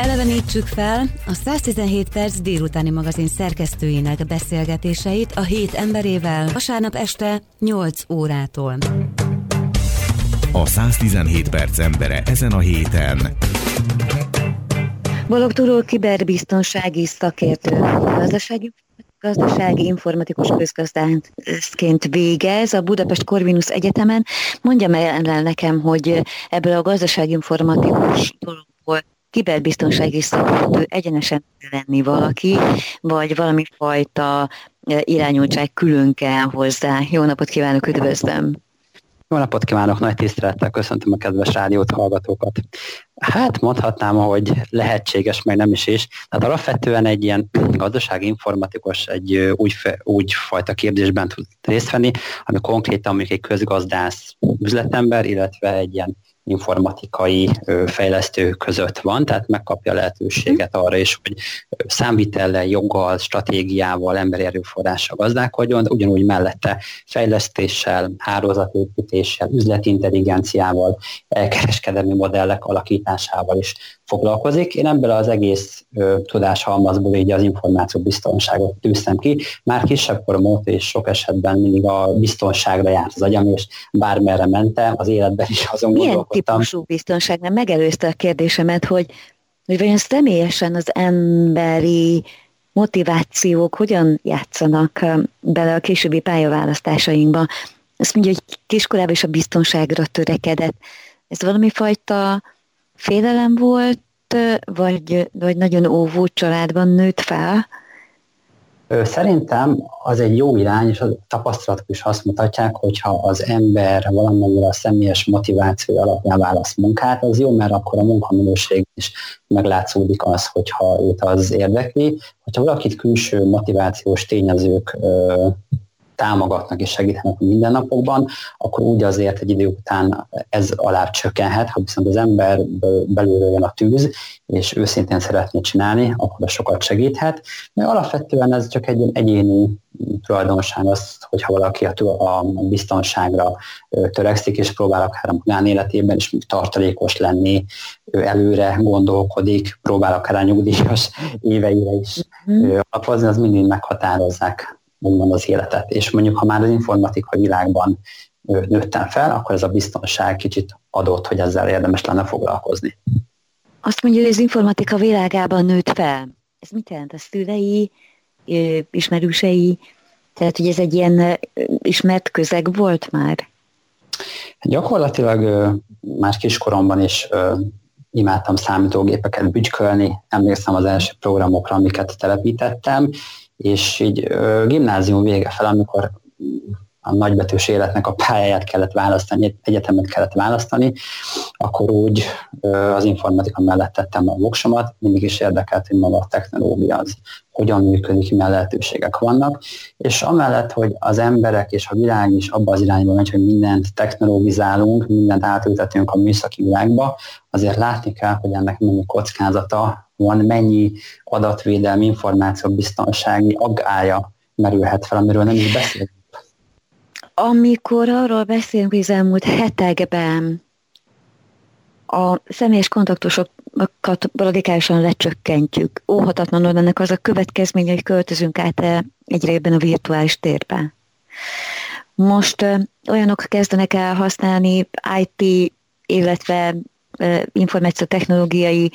Elevenítsük fel a 117 perc délutáni magazin szerkesztőinek beszélgetéseit a hét emberével vasárnap este 8 órától. A 117 perc embere ezen a héten. Balog Turó kiberbiztonsági szakértő, gazdasági gazdasági informatikus közgazdászként végez a Budapest Corvinus Egyetemen. Mondja el nekem, hogy ebből a gazdasági informatikus dologból kiberbiztonsági szakértő egyenesen lenni valaki, vagy valami fajta e, irányultság külön kell hozzá. Jó napot kívánok, üdvözlöm! Jó napot kívánok, nagy tisztelettel köszöntöm a kedves rádiót hallgatókat. Hát mondhatnám, hogy lehetséges, meg nem is is. Tehát alapvetően egy ilyen gazdasági informatikus egy úgy, úgy fajta képzésben tud részt venni, ami konkrétan mondjuk egy közgazdász üzletember, illetve egy ilyen informatikai fejlesztő között van, tehát megkapja lehetőséget arra is, hogy számvitellel, joggal, stratégiával, emberi erőforrással gazdálkodjon, de ugyanúgy mellette fejlesztéssel, hálózatépítéssel, üzleti intelligenciával, kereskedelmi modellek alakításával is foglalkozik. Én ebből az egész ö, tudáshalmazból így az információbiztonságot tűztem ki. Már kisebb korom és sok esetben mindig a biztonságra járt az agyam, és bármerre mentem, az életben is azon Milyen. Típusú biztonság? Nem megelőzte a kérdésemet, hogy, hogy vajon személyesen az emberi motivációk hogyan játszanak bele a későbbi pályaválasztásainkba. Azt mondja, hogy kiskorában is a biztonságra törekedett. Ez valami fajta félelem volt, vagy, vagy nagyon óvó családban nőtt fel? Szerintem az egy jó irány, és a tapasztalatok is azt mutatják, hogyha az ember valamennyire a személyes motiváció alapján választ munkát, az jó, mert akkor a munkaminőség is meglátszódik az, hogyha őt az érdekli. Hogyha valakit külső motivációs tényezők támogatnak és segítenek a mindennapokban, akkor úgy azért egy idő után ez alá csökkenhet, ha viszont az ember belülről jön a tűz, és őszintén szeretné csinálni, akkor sokat segíthet. De alapvetően ez csak egy egyéni tulajdonság az, hogyha valaki a, biztonságra törekszik, és próbál akár a magánéletében is tartalékos lenni, előre gondolkodik, próbál akár a nyugdíjas éveire is mm. alapozni, az mindig meghatározzák úgymond az életet. És mondjuk, ha már az informatika világban nőttem fel, akkor ez a biztonság kicsit adott, hogy ezzel érdemes lenne foglalkozni. Azt mondja, hogy az informatika világában nőtt fel. Ez mit jelent? A szülei, ismerősei, tehát hogy ez egy ilyen ismert közeg volt már? Gyakorlatilag már kiskoromban is imádtam számítógépeket bütykölni, emlékszem az első programokra, amiket telepítettem, és így gimnázium vége fel, amikor a nagybetűs életnek a pályáját kellett választani, egyetemet kellett választani, akkor úgy az informatika mellett tettem a voksomat, mindig is érdekelt, hogy maga a technológia az hogyan működik, milyen lehetőségek vannak, és amellett, hogy az emberek és a világ is abba az irányba megy, hogy mindent technologizálunk, mindent átültetünk a műszaki világba, azért látni kell, hogy ennek mennyi kockázata van, mennyi adatvédelmi, információbiztonsági aggája merülhet fel, amiről nem is beszélünk amikor arról beszélünk, hogy az elmúlt hetekben a személyes kontaktusokat radikálisan lecsökkentjük, óhatatlanul ennek az a következménye, hogy költözünk át egyre ebben a virtuális térbe. Most olyanok kezdenek el használni IT, illetve információtechnológiai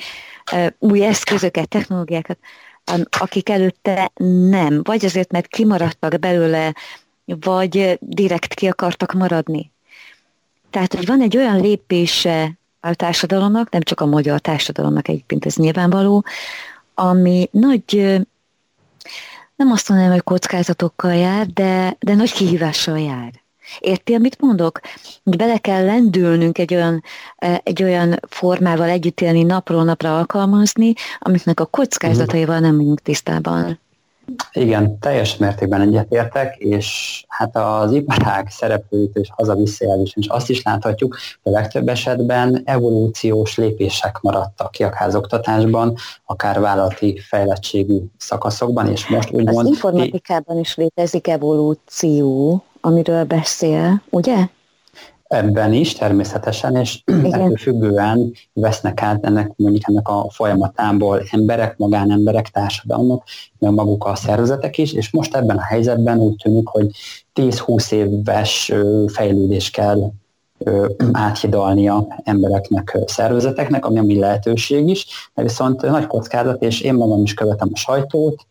új eszközöket, technológiákat, akik előtte nem. Vagy azért, mert kimaradtak belőle vagy direkt ki akartak maradni. Tehát, hogy van egy olyan lépése a társadalomnak, nem csak a magyar társadalomnak egyébként ez nyilvánvaló, ami nagy, nem azt mondanám, hogy kockázatokkal jár, de, de nagy kihívással jár. Érti, amit mondok? Hogy bele kell lendülnünk egy olyan, egy olyan formával együtt élni, napról napra alkalmazni, amiknek a kockázataival nem vagyunk tisztában. Igen, teljes mértékben egyetértek, és hát az iparág szereplőit és az a visszajelzés, és azt is láthatjuk, hogy a legtöbb esetben evolúciós lépések maradtak ki akár az oktatásban, akár vállalati fejlettségű szakaszokban, és most úgymond... Az informatikában is létezik evolúció, amiről beszél, ugye? Ebben is természetesen, és ettől függően vesznek át ennek mondjuk ennek a folyamatából emberek, magánemberek, társadalmak, meg maguk a szervezetek is, és most ebben a helyzetben úgy tűnik, hogy 10-20 éves fejlődés kell áthidalnia embereknek, szervezeteknek, ami a mi lehetőség is, de viszont nagy kockázat, és én magam is követem a sajtót,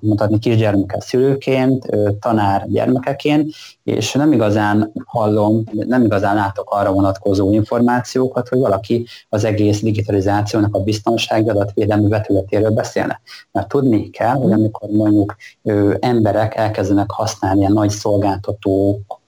mutatni kisgyermekes szülőként, tanár gyermekeként, és nem igazán hallom, nem igazán látok arra vonatkozó információkat, hogy valaki az egész digitalizációnak a biztonsági adatvédelmi vetületéről beszélne. Mert tudni kell, hogy amikor mondjuk emberek elkezdenek használni ilyen nagy szolgáltatók,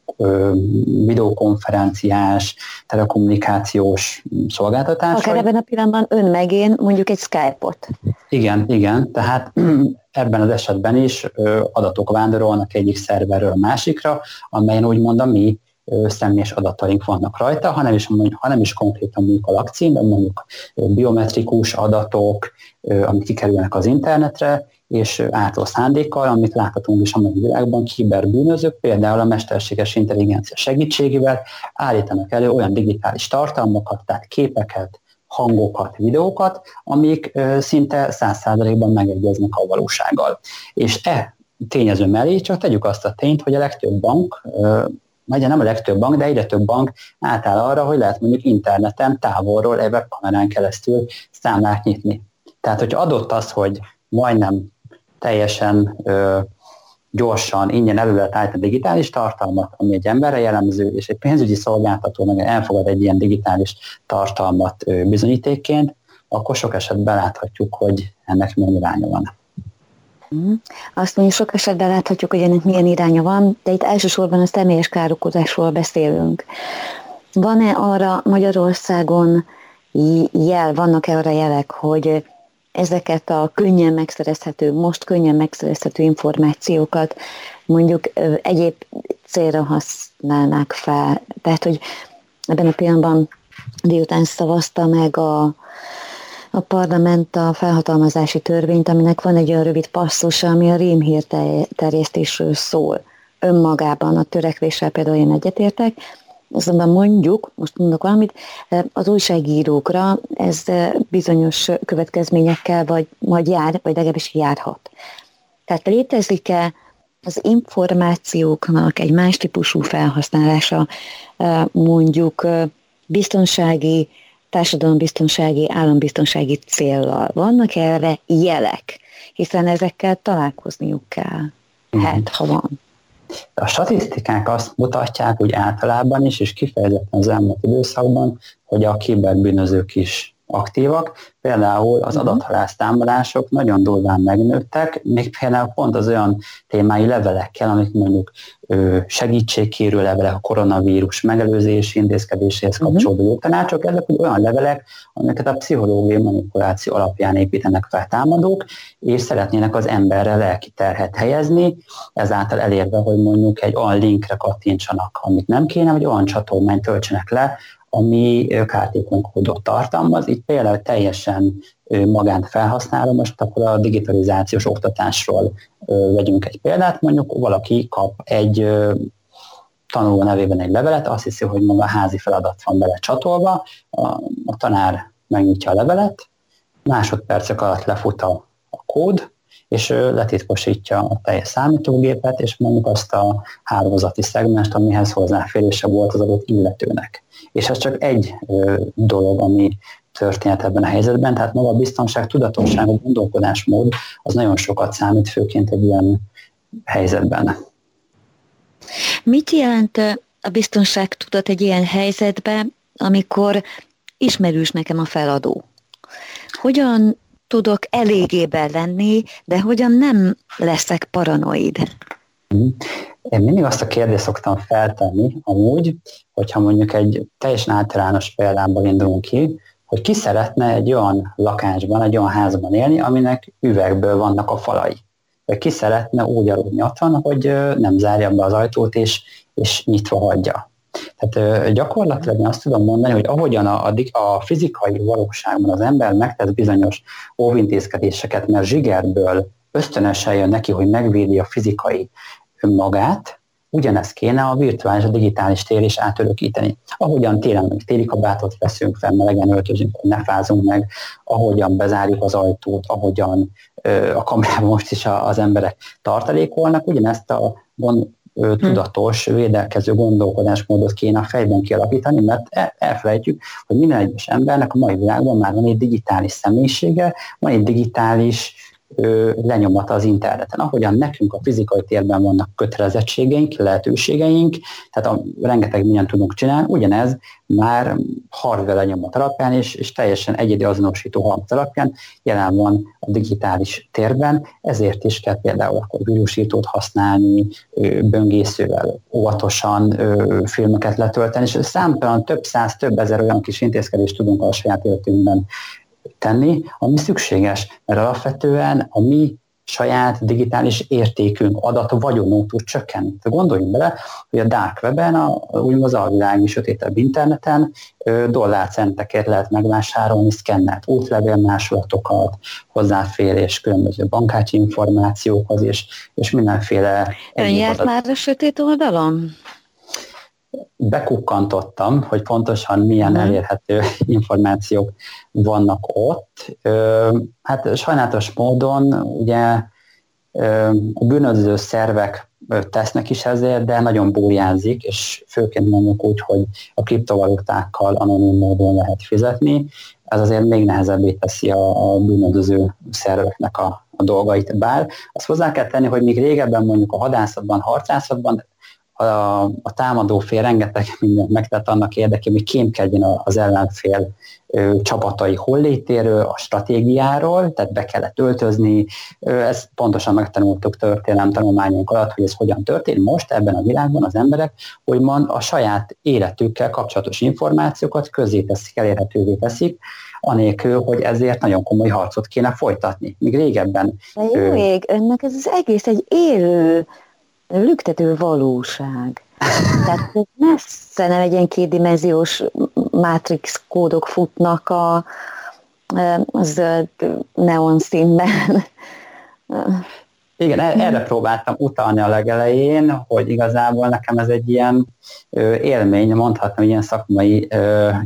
videokonferenciás, telekommunikációs szolgáltatás. Akár ebben a pillanatban ön megén mondjuk egy Skype-ot. Igen, igen, tehát ebben az esetben is adatok vándorolnak egyik szerverről a másikra, amelyen úgymond a mi személyes adataink vannak rajta, hanem is, hanem is konkrétan mondjuk a lakcím, mondjuk biometrikus adatok, amik kikerülnek az internetre, és átó szándékkal, amit láthatunk is a mai világban, kiberbűnözők, például a mesterséges intelligencia segítségével állítanak elő olyan digitális tartalmakat, tehát képeket, hangokat, videókat, amik szinte száz százalékban megegyeznek a valósággal. És e tényező mellé csak tegyük azt a tényt, hogy a legtöbb bank, vagy nem a legtöbb bank, de egyre több bank átáll arra, hogy lehet mondjuk interneten, távolról, kamerán keresztül számlát nyitni. Tehát, hogy adott az, hogy majdnem teljesen ö, gyorsan, ingyen elő lehet digitális tartalmat, ami egy emberre jellemző, és egy pénzügyi szolgáltató meg elfogad egy ilyen digitális tartalmat ö, bizonyítékként, akkor sok esetben láthatjuk, hogy ennek milyen iránya van. Mhm. Azt mondjuk sok esetben láthatjuk, hogy ennek milyen iránya van, de itt elsősorban a személyes károkozásról beszélünk. Van-e arra Magyarországon jel, vannak-e arra jelek, hogy ezeket a könnyen megszerezhető, most könnyen megszerezhető információkat mondjuk egyéb célra használnák fel. Tehát, hogy ebben a pillanatban délután szavazta meg a, a parlament a felhatalmazási törvényt, aminek van egy olyan rövid passzusa, ami a rémhír terjesztésről szól. Önmagában a törekvéssel például én egyetértek, Azonban mondjuk, most mondok valamit, eh, az újságírókra ez eh, bizonyos következményekkel vagy majd jár, vagy legalábbis járhat. Tehát létezik-e az információknak egy más típusú felhasználása eh, mondjuk biztonsági, társadalombiztonsági, állambiztonsági céllal? Vannak erre jelek? Hiszen ezekkel találkozniuk kell. Hát, ha van. A statisztikák azt mutatják úgy általában is, és kifejezetten az elmúlt időszakban, hogy a kiberbűnözők is aktívak. Például az mhm. adathalász támadások nagyon durván megnőttek, még például pont az olyan témái levelekkel, amik mondjuk segítségkérő levelek, a koronavírus megelőzési intézkedéséhez mhm. kapcsolódó uh-huh. tanácsok, ezek olyan levelek, amiket a pszichológiai manipuláció alapján építenek fel támadók, és szeretnének az emberre lelki terhet helyezni, ezáltal elérve, hogy mondjuk egy olyan linkre kattintsanak, amit nem kéne, vagy olyan csatornányt töltsenek le, ami kártékony tartalmaz. Itt például teljesen magánt felhasználom, most akkor a digitalizációs oktatásról vegyünk egy példát, mondjuk valaki kap egy tanuló nevében egy levelet, azt hiszi, hogy maga házi feladat van bele csatolva, a, a tanár megnyitja a levelet, másodpercek alatt lefut a, a kód, és ő letitkosítja a teljes számítógépet, és mondjuk azt a hálózati szegmest, amihez hozzáférése volt az adott illetőnek. És ez csak egy ö, dolog, ami történt ebben a helyzetben, tehát maga a biztonság, tudatosság, a gondolkodásmód az nagyon sokat számít, főként egy ilyen helyzetben. Mit jelent a biztonság tudat egy ilyen helyzetben, amikor ismerős nekem a feladó? Hogyan tudok elégében lenni, de hogyan nem leszek paranoid? Mhm. Én mindig azt a kérdést szoktam feltenni, amúgy, hogyha mondjuk egy teljesen általános példából indulunk ki, hogy ki szeretne egy olyan lakásban, egy olyan házban élni, aminek üvegből vannak a falai. Vagy ki szeretne úgy aludni otthon, hogy nem zárja be az ajtót és, és nyitva hagyja. Tehát gyakorlatilag én azt tudom mondani, hogy ahogyan a, a, a fizikai valóságban az ember megtesz bizonyos óvintézkedéseket, mert zsigerből ösztönösen jön neki, hogy megvédi a fizikai önmagát, Ugyanezt kéne a virtuális, a digitális tér is átörökíteni. Ahogyan télen még téli kabátot veszünk fel, melegen öltözünk, ne fázunk meg, ahogyan bezárjuk az ajtót, ahogyan ö, a kamerában most is az emberek tartalékolnak, ugyanezt a gond, tudatos, védelkező gondolkodásmódot kéne a fejben kialakítani, mert elfelejtjük, hogy minden egyes embernek a mai világban már van egy digitális személyisége, van egy digitális lenyomata az interneten. Ahogyan nekünk a fizikai térben vannak kötelezettségeink, lehetőségeink, tehát a, rengeteg mindent tudunk csinálni, ugyanez már hardware lenyomat alapján és, és teljesen egyedi azonosító halmaz alapján jelen van a digitális térben, ezért is kell például akkor vírusítót használni, böngészővel óvatosan filmeket letölteni, és számtalan több száz, több ezer olyan kis intézkedést tudunk a saját életünkben tenni, ami szükséges, mert alapvetően a mi saját digitális értékünk, adat, vagyonunk tud csökkenni. Gondoljunk bele, hogy a dark webben, a, úgymond az alvilági sötétebb interneten dollárcentekért lehet megvásárolni szkennelt útlevél másolatokat, hozzáférés különböző bankácsi információkhoz, és, és mindenféle... Ön járt már a sötét oldalon? Bekukkantottam, hogy pontosan milyen mm. elérhető információk vannak ott. Hát sajnálatos módon ugye a bűnöző szervek tesznek is ezért, de nagyon búrjánzik, és főként mondjuk úgy, hogy a kriptovalutákkal anonim módon lehet fizetni. Ez azért még nehezebbé teszi a, a bűnöző szerveknek a, a dolgait. Bár azt hozzá kell tenni, hogy még régebben mondjuk a hadászatban, harcászatban a, a támadó fél rengeteg mindent megtett annak érdekében, hogy kémkedjen az ellenfél ö, csapatai hollétéről, a stratégiáról, tehát be kellett öltözni. Ö, ezt pontosan megtanultuk történelem tanulmányunk alatt, hogy ez hogyan történt. Most ebben a világban az emberek úgymond a saját életükkel kapcsolatos információkat közé teszik, elérhetővé teszik, anélkül, hogy ezért nagyon komoly harcot kéne folytatni. Míg régebben... De jó ég, önnek ez az egész egy élő lüktető valóság. Tehát messze nem egy ilyen kétdimenziós matrix kódok futnak a, zöld neon színben. Igen, e- erre próbáltam utalni a legelején, hogy igazából nekem ez egy ilyen élmény, mondhatnám, ilyen szakmai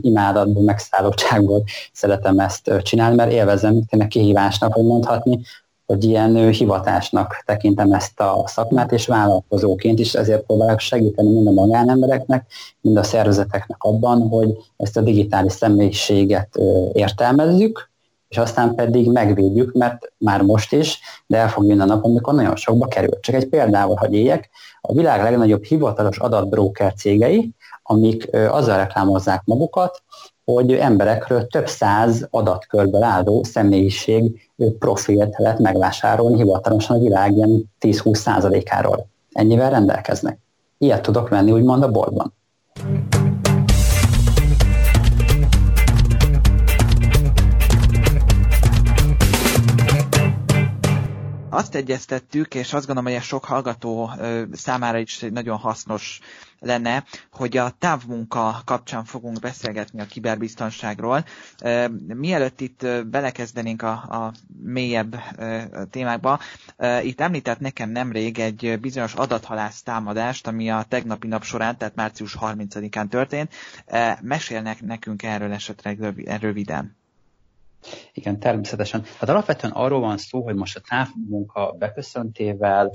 imádatból, megszállottságból szeretem ezt csinálni, mert élvezem tényleg kihívásnak, hogy mondhatni, hogy ilyen hivatásnak tekintem ezt a szakmát, és vállalkozóként is ezért próbálok segíteni mind a magánembereknek, mind a szervezeteknek abban, hogy ezt a digitális személyiséget értelmezzük, és aztán pedig megvédjük, mert már most is, de el fog jönni a nap, amikor nagyon sokba kerül. Csak egy példával, hogy éljek, a világ legnagyobb hivatalos adatbróker cégei, amik azzal reklámozzák magukat, hogy emberekről több száz adatkörből álló személyiség profilt lehet megvásárolni hivatalosan a világ ilyen 10-20 százalékáról. Ennyivel rendelkeznek. Ilyet tudok venni úgymond a boltban. Azt egyeztettük, és azt gondolom, hogy ez sok hallgató számára is nagyon hasznos lenne, hogy a távmunka kapcsán fogunk beszélgetni a kiberbiztonságról. Mielőtt itt belekezdenénk a, a mélyebb témákba, itt említett nekem nemrég egy bizonyos adathalász támadást, ami a tegnapi nap során, tehát március 30-án történt. Mesélnek nekünk erről esetleg röviden. Igen, természetesen. Hát alapvetően arról van szó, hogy most a távmunka beköszöntével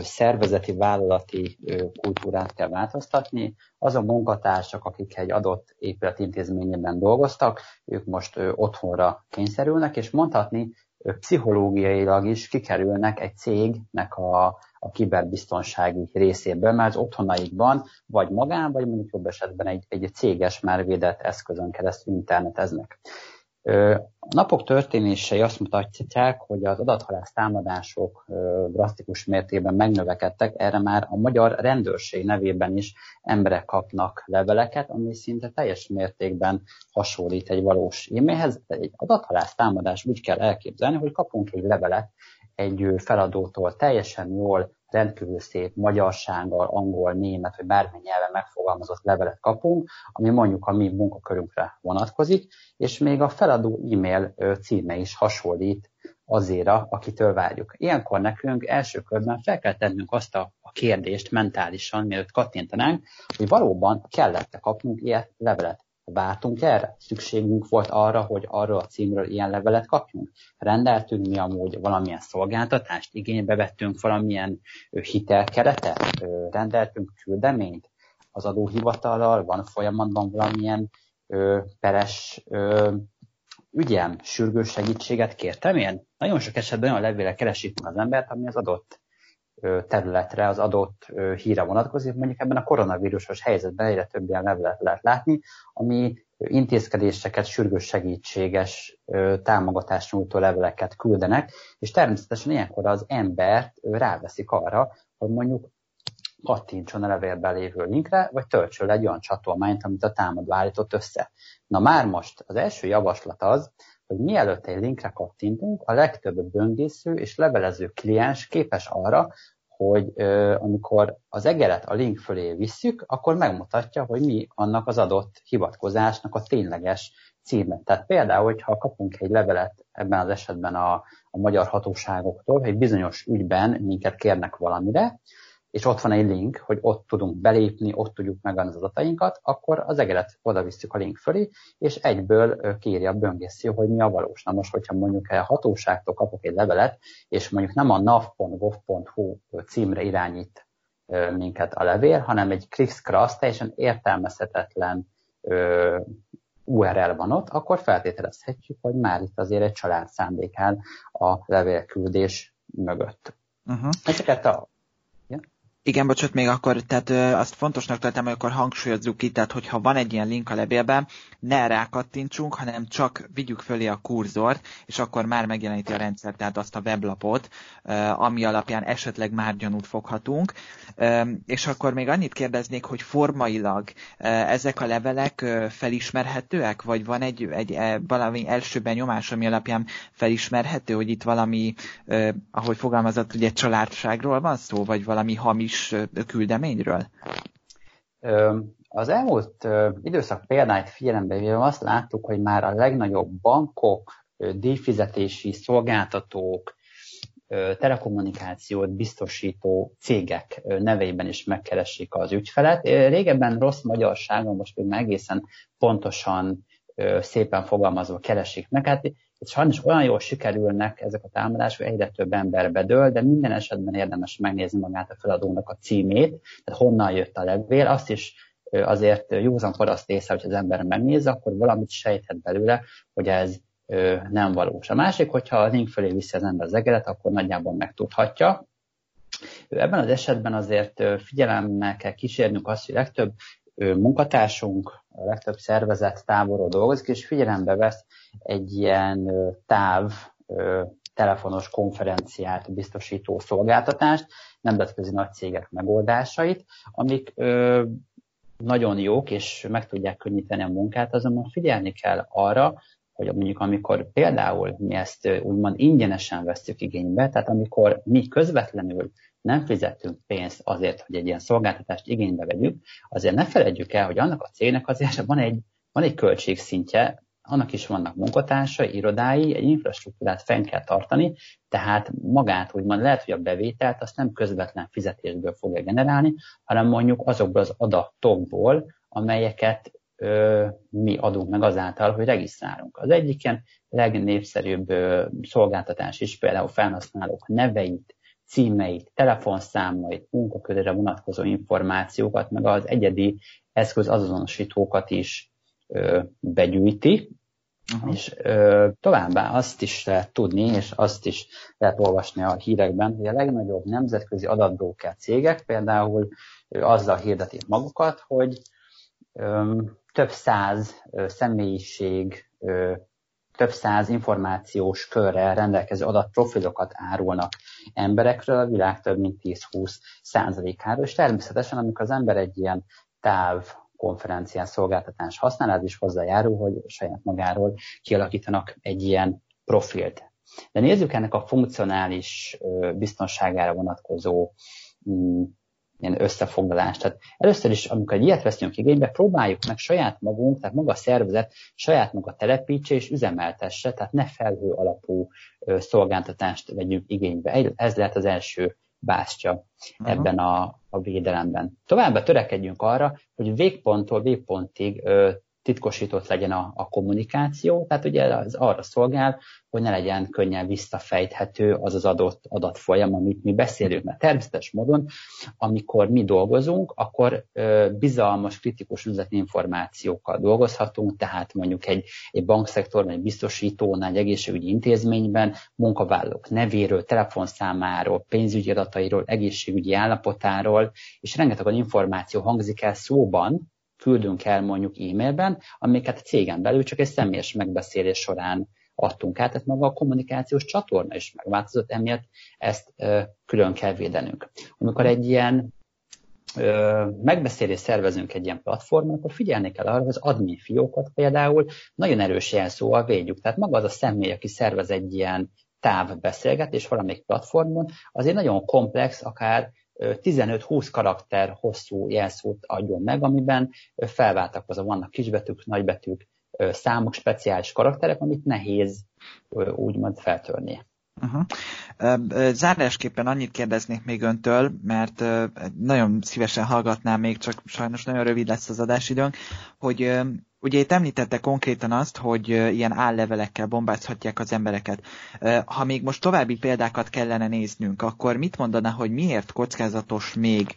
szervezeti, vállalati kultúrát kell változtatni. Azon munkatársak, akik egy adott épület intézményében dolgoztak, ők most otthonra kényszerülnek, és mondhatni, pszichológiailag is kikerülnek egy cégnek a, a kiberbiztonsági részéből, mert az otthonaikban vagy magán, vagy mondjuk jobb esetben egy, egy céges már védett eszközön keresztül interneteznek. A napok történései azt mutatják, hogy az adathalász támadások drasztikus mértékben megnövekedtek, erre már a magyar rendőrség nevében is emberek kapnak leveleket, ami szinte teljes mértékben hasonlít egy valós e-mailhez. Egy adathalász támadás úgy kell elképzelni, hogy kapunk egy levelet egy feladótól teljesen jól rendkívül szép magyarsággal, angol, német, vagy bármilyen nyelven megfogalmazott levelet kapunk, ami mondjuk a mi munkakörünkre vonatkozik, és még a feladó e-mail címe is hasonlít azért, akitől várjuk. Ilyenkor nekünk első körben fel kell tennünk azt a kérdést mentálisan, mielőtt kattintanánk, hogy valóban kellett kapnunk ilyen levelet. Vártunk erre? Szükségünk volt arra, hogy arról a címről ilyen levelet kapjunk? Rendeltünk mi amúgy valamilyen szolgáltatást? Igénybe vettünk valamilyen hitelkeretet? Rendeltünk küldeményt? Az adóhivatallal van folyamatban valamilyen ö, peres ö, ügyem, sürgős segítséget kértem én? Nagyon sok esetben olyan levélre keresik az embert, ami az adott területre, az adott híre vonatkozik. Mondjuk ebben a koronavírusos helyzetben egyre több ilyen levelet lehet látni, ami intézkedéseket, sürgős segítséges támogatást nyújtó leveleket küldenek, és természetesen ilyenkor az embert ráveszik arra, hogy mondjuk kattintson a levélben lévő linkre, vagy töltsön le egy olyan csatolmányt, amit a támadó állított össze. Na már most az első javaslat az, hogy mielőtt egy linkre kattintunk, a legtöbb böngésző és levelező kliens képes arra, hogy ö, amikor az egeret a link fölé visszük, akkor megmutatja, hogy mi annak az adott hivatkozásnak a tényleges címe. Tehát például, hogyha kapunk egy levelet ebben az esetben a, a magyar hatóságoktól, hogy bizonyos ügyben minket kérnek valamire, és ott van egy link, hogy ott tudunk belépni, ott tudjuk megadni az adatainkat, akkor az egeret oda visszük a link fölé, és egyből kéri a böngésző, hogy mi a valós. Na most, hogyha mondjuk a hatóságtól kapok egy levelet, és mondjuk nem a nav.gov.hu címre irányít minket a levél, hanem egy clickscross, teljesen értelmezhetetlen URL van ott, akkor feltételezhetjük, hogy már itt azért egy család szándékál a levélküldés mögött. Uh-huh. Ezeket a igen, bocsánat, még akkor, tehát ö, azt fontosnak tartom, hogy akkor hangsúlyozzuk ki, tehát hogyha van egy ilyen link a levélben, ne rákattintsunk, hanem csak vigyük fölé a kurzort, és akkor már megjeleníti a rendszer, tehát azt a weblapot, ö, ami alapján esetleg már gyanút foghatunk. Ö, és akkor még annyit kérdeznék, hogy formailag ö, ezek a levelek ö, felismerhetőek, vagy van egy, egy e, valami első benyomás, ami alapján felismerhető, hogy itt valami, ö, ahogy fogalmazott, ugye családságról van szó, vagy valami hamis is küldeményről? Az elmúlt időszak példányt figyelembe véve azt láttuk, hogy már a legnagyobb bankok, díjfizetési szolgáltatók, telekommunikációt biztosító cégek neveiben is megkeresik az ügyfelet. Régebben rossz magyarságon, most még egészen pontosan szépen fogalmazva keresik meg. Hát sajnos olyan jól sikerülnek ezek a támadások, egyre több ember bedől, de minden esetben érdemes megnézni magát a feladónak a címét, tehát honnan jött a levél, azt is azért józan paraszt észre, hogy az ember megnézze, akkor valamit sejthet belőle, hogy ez nem valós. A másik, hogyha a link fölé viszi az ember az egeret, akkor nagyjából megtudhatja. Ebben az esetben azért figyelemmel kell kísérnünk azt, hogy legtöbb munkatársunk, a legtöbb szervezet távolról dolgozik, és figyelembe vesz egy ilyen táv telefonos konferenciát biztosító szolgáltatást, nemzetközi nagy cégek megoldásait, amik nagyon jók, és meg tudják könnyíteni a munkát, azonban figyelni kell arra, hogy mondjuk amikor például mi ezt úgymond ingyenesen veszük igénybe, tehát amikor mi közvetlenül nem fizetünk pénzt azért, hogy egy ilyen szolgáltatást igénybe vegyük, azért ne felejtjük el, hogy annak a cégnek azért van egy, van egy költségszintje, annak is vannak munkatársai, irodái, egy infrastruktúrát fenn kell tartani, tehát magát úgymond lehet, hogy a bevételt azt nem közvetlen fizetésből fogja generálni, hanem mondjuk azokból az adatokból, amelyeket ö, mi adunk meg azáltal, hogy regisztrálunk. Az egyik ilyen legnépszerűbb ö, szolgáltatás is például felhasználók neveit, címeit, telefonszámait, munkakörére vonatkozó információkat, meg az egyedi eszköz azonosítókat is ö, begyűjti, uh-huh. és ö, továbbá azt is lehet tudni, és azt is lehet olvasni a hírekben, hogy a legnagyobb nemzetközi adatbróker cégek például ö, azzal hirdetik magukat, hogy ö, több száz személyiség több száz információs körrel rendelkező adatprofilokat árulnak emberekről, a világ több mint 10-20 százalékáról, és természetesen, amikor az ember egy ilyen táv konferencián szolgáltatás használ, ez is hozzájárul, hogy saját magáról kialakítanak egy ilyen profilt. De nézzük ennek a funkcionális biztonságára vonatkozó mm, ilyen összefoglalás. Tehát először is, amikor egy ilyet veszünk igénybe, próbáljuk meg saját magunk, tehát maga a szervezet saját maga telepítse és üzemeltesse, tehát ne felhő alapú szolgáltatást vegyünk igénybe. Ez lehet az első bástya uh-huh. ebben a, a védelemben. Továbbá törekedjünk arra, hogy végponttól végpontig ö, titkosított legyen a, a kommunikáció, tehát ugye az arra szolgál, hogy ne legyen könnyen visszafejthető az az adott adatfolyam, amit mi beszélünk. Mert természetes módon, amikor mi dolgozunk, akkor ö, bizalmas, kritikus üzleti információkkal dolgozhatunk, tehát mondjuk egy, egy bankszektorban, egy biztosítónál, egy egészségügyi intézményben munkavállalók nevéről, telefonszámáról, pénzügyi adatairól, egészségügyi állapotáról, és rengeteg információ hangzik el szóban, küldünk el mondjuk e-mailben, amiket a cégen belül csak egy személyes megbeszélés során adtunk át, tehát maga a kommunikációs csatorna is megváltozott, emiatt ezt külön kell védenünk. Amikor egy ilyen ö, megbeszélést szervezünk egy ilyen platformon, akkor figyelni kell arra, hogy az admin fiókat például nagyon erős jelszóval védjük. Tehát maga az a személy, aki szervez egy ilyen távbeszélgetés valamelyik platformon, azért nagyon komplex, akár 15-20 karakter hosszú jelszót adjon meg, amiben felváltakozva vannak kisbetűk, nagybetűk, számok, speciális karakterek, amit nehéz úgymond feltörni. Uh-huh. Zárásképpen annyit kérdeznék még öntől, mert nagyon szívesen hallgatnám még, csak sajnos nagyon rövid lesz az adásidőnk, hogy Ugye itt említette konkrétan azt, hogy ilyen állevelekkel bombázhatják az embereket. Ha még most további példákat kellene néznünk, akkor mit mondaná, hogy miért kockázatos még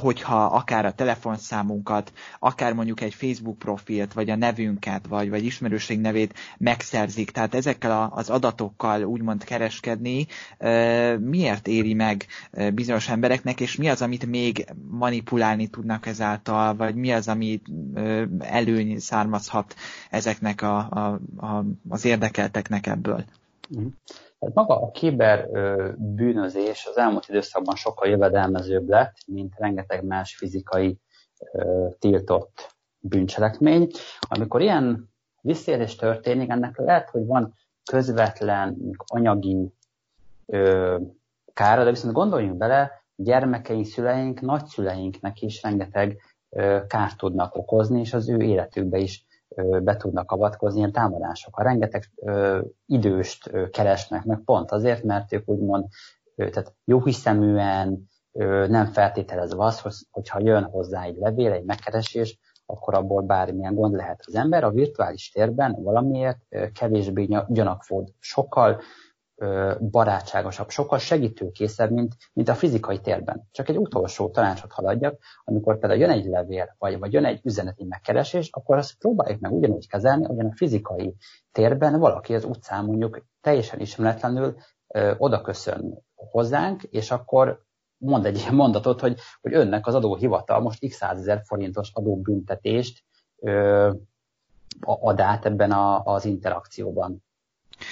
hogyha akár a telefonszámunkat, akár mondjuk egy Facebook profilt, vagy a nevünket, vagy, vagy ismerőség nevét megszerzik. Tehát ezekkel az adatokkal úgymond kereskedni miért éri meg bizonyos embereknek, és mi az, amit még manipulálni tudnak ezáltal, vagy mi az, ami előny származhat ezeknek a, a, a, az érdekelteknek ebből? Mhm. Tehát maga a kiber bűnözés az elmúlt időszakban sokkal jövedelmezőbb lett, mint rengeteg más fizikai tiltott bűncselekmény. Amikor ilyen visszaélés történik, ennek lehet, hogy van közvetlen anyagi ö, kára, de viszont gondoljunk bele, gyermekeink, szüleink, nagyszüleinknek is rengeteg kárt tudnak okozni, és az ő életükbe is be tudnak avatkozni ilyen támadások. A rengeteg ö, időst keresnek meg pont azért, mert ők úgymond tehát jóhiszeműen ö, nem feltételezve az, hogy, hogyha jön hozzá egy levél, egy megkeresés, akkor abból bármilyen gond lehet az ember. A virtuális térben valamiért ö, kevésbé gyanakvód. Sokkal barátságosabb, sokkal segítőkészebb, mint, mint a fizikai térben. Csak egy utolsó tanácsot haladjak, amikor például jön egy levél, vagy, vagy jön egy üzeneti megkeresés, akkor azt próbáljuk meg ugyanúgy kezelni, ahogyan a fizikai térben valaki az utcán mondjuk teljesen ismeretlenül ö, oda köszön hozzánk, és akkor mond egy ilyen mondatot, hogy, hogy önnek az adóhivatal most x ezer forintos adóbüntetést ö, ad át ebben a, az interakcióban.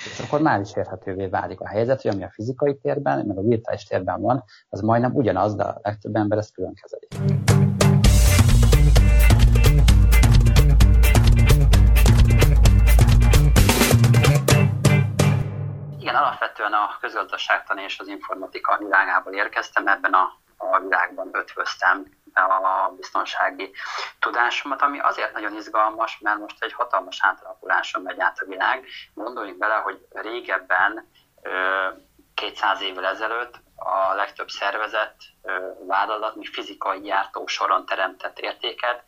És akkor már is érhetővé válik a helyzet, hogy ami a fizikai térben, meg a virtuális térben van, az majdnem ugyanaz, de a legtöbb ember ezt külön kezeli. Igen, alapvetően a közgazdaságtan és az informatika világából érkeztem, ebben a, a világban ötvöztem a biztonsági tudásomat, ami azért nagyon izgalmas, mert most egy hatalmas átalakuláson megy át a világ. Gondoljunk bele, hogy régebben, 200 évvel ezelőtt a legtöbb szervezet, vállalat, mi fizikai gyártó soron teremtett értéket,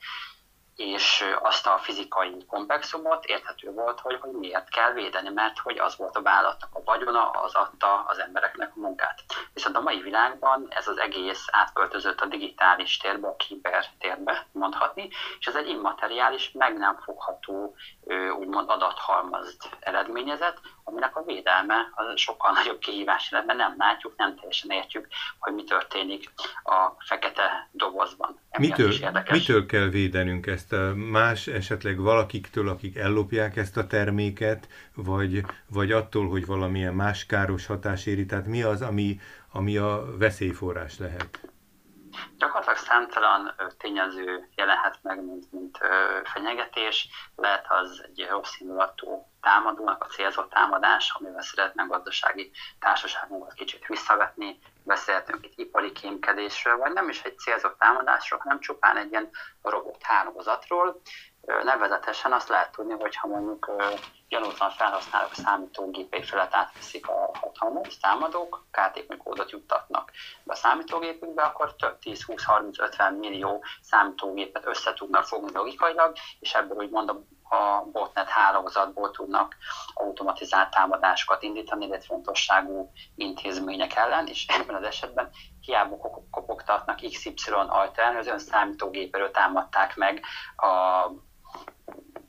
és azt a fizikai komplexumot érthető volt, hogy, hogy miért kell védeni, mert hogy az volt a vállalatnak a vagyona, az adta az embereknek a munkát. Viszont a mai világban ez az egész átköltözött a digitális térbe, a kiber térbe mondhatni, és ez egy immateriális, meg nem fogható úgymond adathalmazt eredményezett, aminek a védelme az sokkal nagyobb kihívás, mert nem látjuk, nem teljesen értjük, hogy mi történik a fekete dobozban. Mitől, mitől kell védenünk ezt? A más esetleg valakiktől, akik ellopják ezt a terméket, vagy, vagy attól, hogy valamilyen más káros hatás éri? Tehát mi az, ami, ami a veszélyforrás lehet? Gyakorlatilag számtalan tényező jelenhet meg, mint, mint fenyegetés. Lehet az egy rossz indulatú támadónak a célzott támadás, amivel szeretne gazdasági társaságunkat kicsit visszavetni. Beszélhetünk itt ipari kémkedésről, vagy nem is egy célzott támadásról, hanem csupán egy ilyen robot hálózatról, Nevezetesen azt lehet tudni, hogy ha mondjuk gyanútlan felhasználók számítógépei felett átveszik a hatalmat, támadók kártékony kódot juttatnak be a számítógépükbe, akkor több 10-20-30-50 millió számítógépet össze tudnak fogni logikailag, és ebből úgymond a botnet hálózatból tudnak automatizált támadásokat indítani, illetve fontosságú intézmények ellen, és ebben az esetben hiába kopogtatnak XY ajtán, az ön számítógépről támadták meg a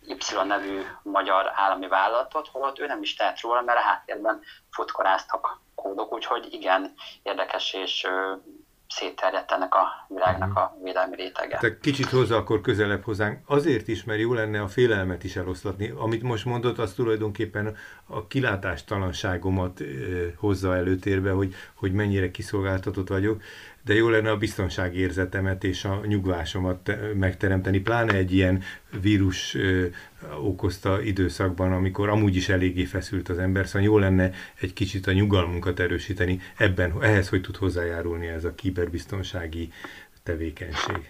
Y nevű magyar állami vállalatot, holott ő nem is tehet róla, mert a háttérben futkoráztak kódok, úgyhogy igen, érdekes és szétterjedt ennek a világnak a védelmi rétege. Te kicsit hozzá akkor közelebb hozzánk. Azért is, mert jó lenne a félelmet is eloszlatni. Amit most mondott, az tulajdonképpen a kilátástalanságomat hozza előtérbe, hogy, hogy mennyire kiszolgáltatott vagyok de jó lenne a biztonságérzetemet és a nyugvásomat megteremteni, pláne egy ilyen vírus okozta időszakban, amikor amúgy is eléggé feszült az ember, szóval jó lenne egy kicsit a nyugalmunkat erősíteni ebben, ehhez, hogy tud hozzájárulni ez a kiberbiztonsági tevékenység.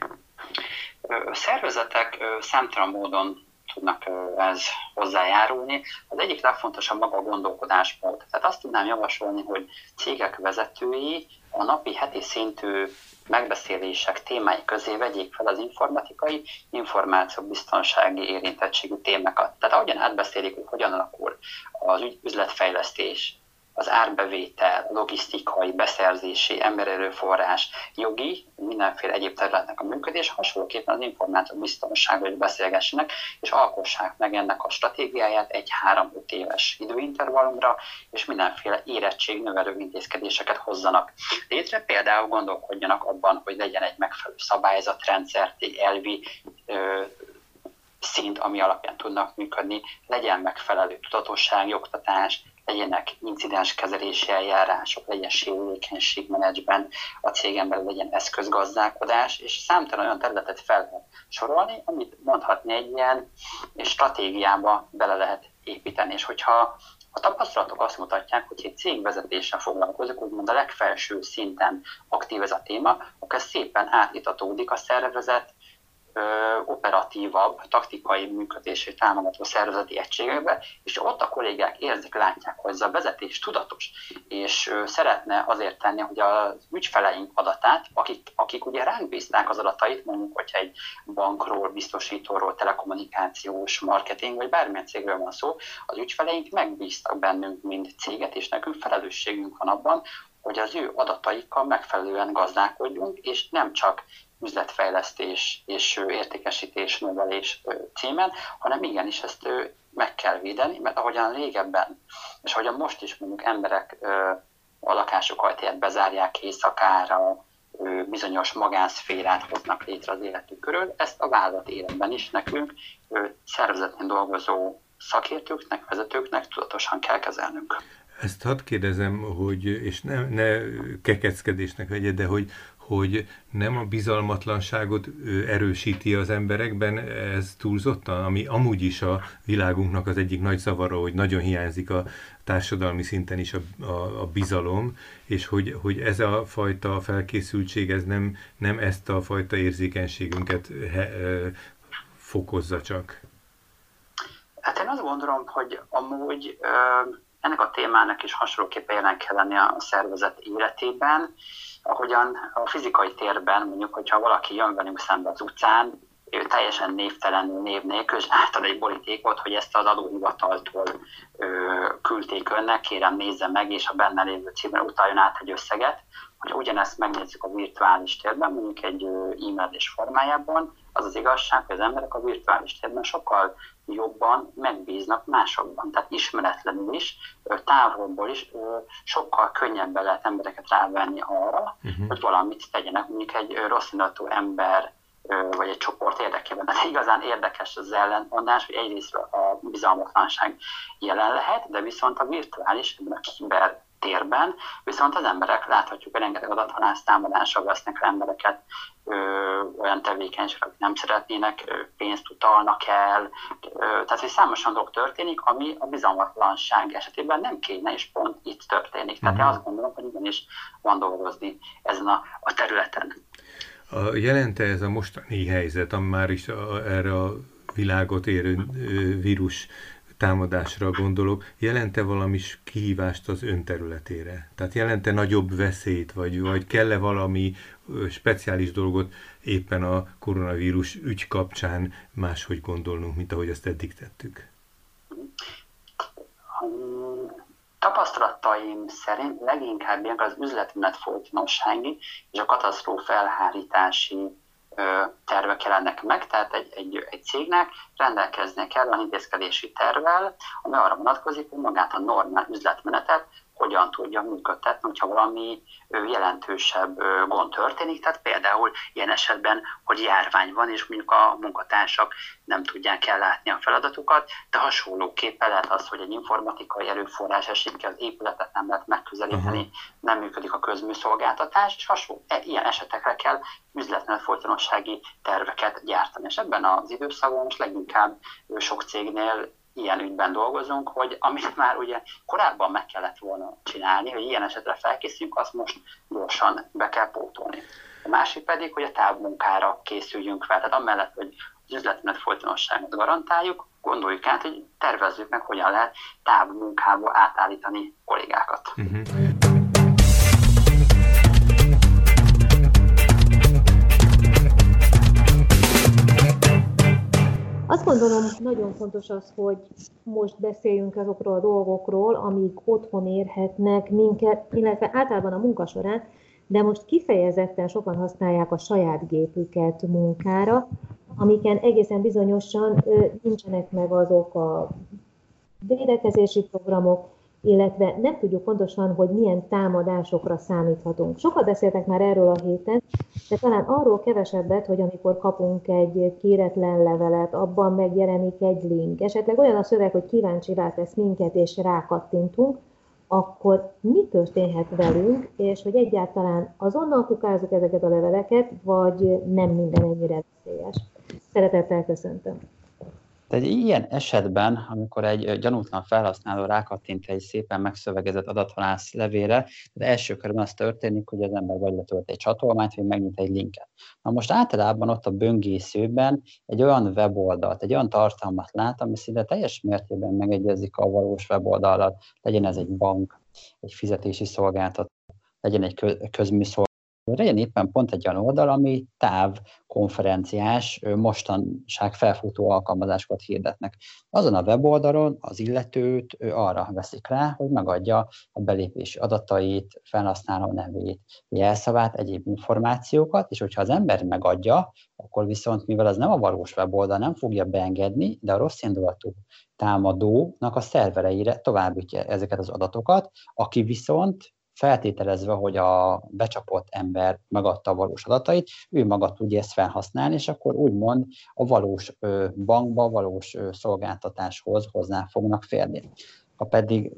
A szervezetek számtalan módon tudnak ez hozzájárulni. Az egyik legfontosabb maga a gondolkodásmód. Tehát azt tudnám javasolni, hogy cégek vezetői a napi heti szintű megbeszélések témái közé vegyék fel az informatikai, információbiztonsági érintettségű témákat. Tehát ahogyan átbeszélik, hogy hogyan alakul az üzletfejlesztés, az árbevétel, logisztikai, beszerzési, embererőforrás, jogi, mindenféle egyéb területnek a működés, hasonlóképpen az információ biztonságról is beszélgessenek, és alkossák meg ennek a stratégiáját egy három-öt éves időintervallumra, és mindenféle érettségnövelő intézkedéseket hozzanak létre. Például gondolkodjanak abban, hogy legyen egy megfelelő szabályzatrendszer, egy elvi ö, szint, ami alapján tudnak működni, legyen megfelelő tudatosság, oktatás, legyenek incidens kezelési eljárások, legyen sérülékenységmenedzsben, a cégen belül legyen eszközgazdálkodás, és számtalan olyan területet fel lehet sorolni, amit mondhatni egy ilyen stratégiába bele lehet építeni. És hogyha a tapasztalatok azt mutatják, hogy egy cég vezetéssel foglalkozik, úgymond a legfelső szinten aktív ez a téma, akkor ez szépen átitatódik a szervezet operatívabb, taktikai működését támogató szervezeti egységekbe, és ott a kollégák érzik, látják, hogy ez a vezetés tudatos, és szeretne azért tenni, hogy az ügyfeleink adatát, akik, akik ugye ránk bízták az adatait, mondjuk, hogyha egy bankról, biztosítóról, telekommunikációs, marketing, vagy bármilyen cégről van szó, az ügyfeleink megbíztak bennünk, mint céget, és nekünk felelősségünk van abban, hogy az ő adataikkal megfelelően gazdálkodjunk, és nem csak üzletfejlesztés és értékesítés növelés címen, hanem igenis ezt meg kell védeni, mert ahogyan régebben, és ahogyan most is mondjuk emberek a lakások ajtaját bezárják éjszakára, bizonyos magánszférát hoznak létre az életük körül, ezt a vállalat életben is nekünk szervezetén dolgozó szakértőknek, vezetőknek tudatosan kell kezelnünk. Ezt hadd kérdezem, hogy, és ne, ne kekeckedésnek vegye, de hogy, hogy nem a bizalmatlanságot erősíti az emberekben, ez túlzottan, ami amúgy is a világunknak az egyik nagy zavara, hogy nagyon hiányzik a társadalmi szinten is a, a, a bizalom, és hogy, hogy ez a fajta felkészültség, ez nem, nem ezt a fajta érzékenységünket he, fokozza csak. Hát én azt gondolom, hogy amúgy ennek a témának is hasonlóképpen jelen kell lenni a szervezet életében, ahogyan a fizikai térben, mondjuk, hogyha valaki jön velünk szembe az utcán, ő teljesen névtelenül név nélkül, és átad egy borítékot, hogy ezt az adóhivataltól ö, küldték önnek, kérem nézze meg, és a benne lévő címre utaljon át egy összeget, hogy ugyanezt megnézzük a virtuális térben, mondjuk egy e-mailés formájában, az az igazság, hogy az emberek a virtuális térben sokkal jobban megbíznak másokban. Tehát ismeretlenül is, távolból is sokkal könnyebben lehet embereket rávenni arra, uh-huh. hogy valamit tegyenek. Mondjuk egy rossz ember vagy egy csoport érdekében. Tehát igazán érdekes az ellentmondás, hogy egyrészt a bizalmatlanság jelen lehet, de viszont a virtuális, a kiber térben, viszont az emberek láthatjuk, hogy rengeteg adathalász támadásra vesznek embereket ö, olyan tevékenységre, hogy nem szeretnének, ö, pénzt utalnak el, ö, tehát hogy számos dolog történik, ami a bizalmatlanság esetében nem kéne, és pont itt történik. Tehát én mhm. azt gondolom, hogy igenis van dolgozni ezen a, a területen. A, jelente ez a mostani helyzet, ami már is a, erre a világot érő vírus támadásra gondolok, jelente valami kihívást az ön területére? Tehát jelente nagyobb veszélyt, vagy, vagy kell-e valami speciális dolgot éppen a koronavírus ügy kapcsán máshogy gondolnunk, mint ahogy ezt eddig tettük? Tapasztalataim szerint leginkább az üzletmenet folytonossági és a katasztrófa elhárítási tervek jelennek meg, tehát egy, egy, egy cégnek rendelkeznie kell olyan intézkedési tervvel, ami arra vonatkozik, hogy magát a normál üzletmenetet hogyan tudja működtetni, hogyha valami jelentősebb gond történik. Tehát például ilyen esetben, hogy járvány van, és mondjuk a munkatársak nem tudják ellátni a feladatukat, de hasonlóképpen lehet az, hogy egy informatikai erőforrás esik ki, az épületet nem lehet megközelíteni, uh-huh. nem működik a közműszolgáltatás, és hasonló, e, ilyen esetekre kell üzletmenet folytonossági terveket gyártani. És ebben az időszakban most leginkább sok cégnél ilyen ügyben dolgozunk, hogy amit már ugye korábban meg kellett volna csinálni, hogy ilyen esetre felkészüljünk, azt most gyorsan be kell pótolni. A másik pedig, hogy a távmunkára készüljünk fel. Tehát amellett, hogy az üzletmenet folytonosságot garantáljuk, gondoljuk át, hogy tervezzük meg, hogyan lehet távmunkába átállítani kollégákat. Uh-huh. Azt gondolom, nagyon fontos az, hogy most beszéljünk azokról a dolgokról, amik otthon érhetnek minket, illetve általában a munka során, de most kifejezetten sokan használják a saját gépüket munkára, amiken egészen bizonyosan nincsenek meg azok a védekezési programok, illetve nem tudjuk pontosan, hogy milyen támadásokra számíthatunk. Sokat beszéltek már erről a héten, de talán arról kevesebbet, hogy amikor kapunk egy kéretlen levelet, abban megjelenik egy link, esetleg olyan a szöveg, hogy kíváncsivá tesz minket, és rákattintunk, akkor mi történhet velünk, és hogy egyáltalán azonnal kukázzuk ezeket a leveleket, vagy nem minden ennyire veszélyes. Szeretettel köszöntöm. Tehát egy ilyen esetben, amikor egy gyanútlan felhasználó rákattint egy szépen megszövegezett adathalász levére, de első körben az történik, hogy az ember vagy letölt egy csatolmányt, vagy megnyit egy linket. Na most általában ott a böngészőben egy olyan weboldalt, egy olyan tartalmat lát, ami szinte teljes mértékben megegyezik a valós weboldallat, legyen ez egy bank, egy fizetési szolgáltató, legyen egy közműszolgáltató, legyen éppen pont egy olyan oldal, ami távkonferenciás, mostanság felfutó alkalmazásokat hirdetnek. Azon a weboldalon az illetőt arra veszik rá, hogy megadja a belépési adatait, felhasználó nevét, jelszavát, egyéb információkat, és hogyha az ember megadja, akkor viszont, mivel az nem a valós weboldal, nem fogja beengedni, de a rossz indulatú támadónak a szervereire továbbítja ezeket az adatokat, aki viszont feltételezve, hogy a becsapott ember megadta a valós adatait, ő maga tudja ezt felhasználni, és akkor úgymond a valós bankba, valós szolgáltatáshoz hozzá fognak férni. Ha pedig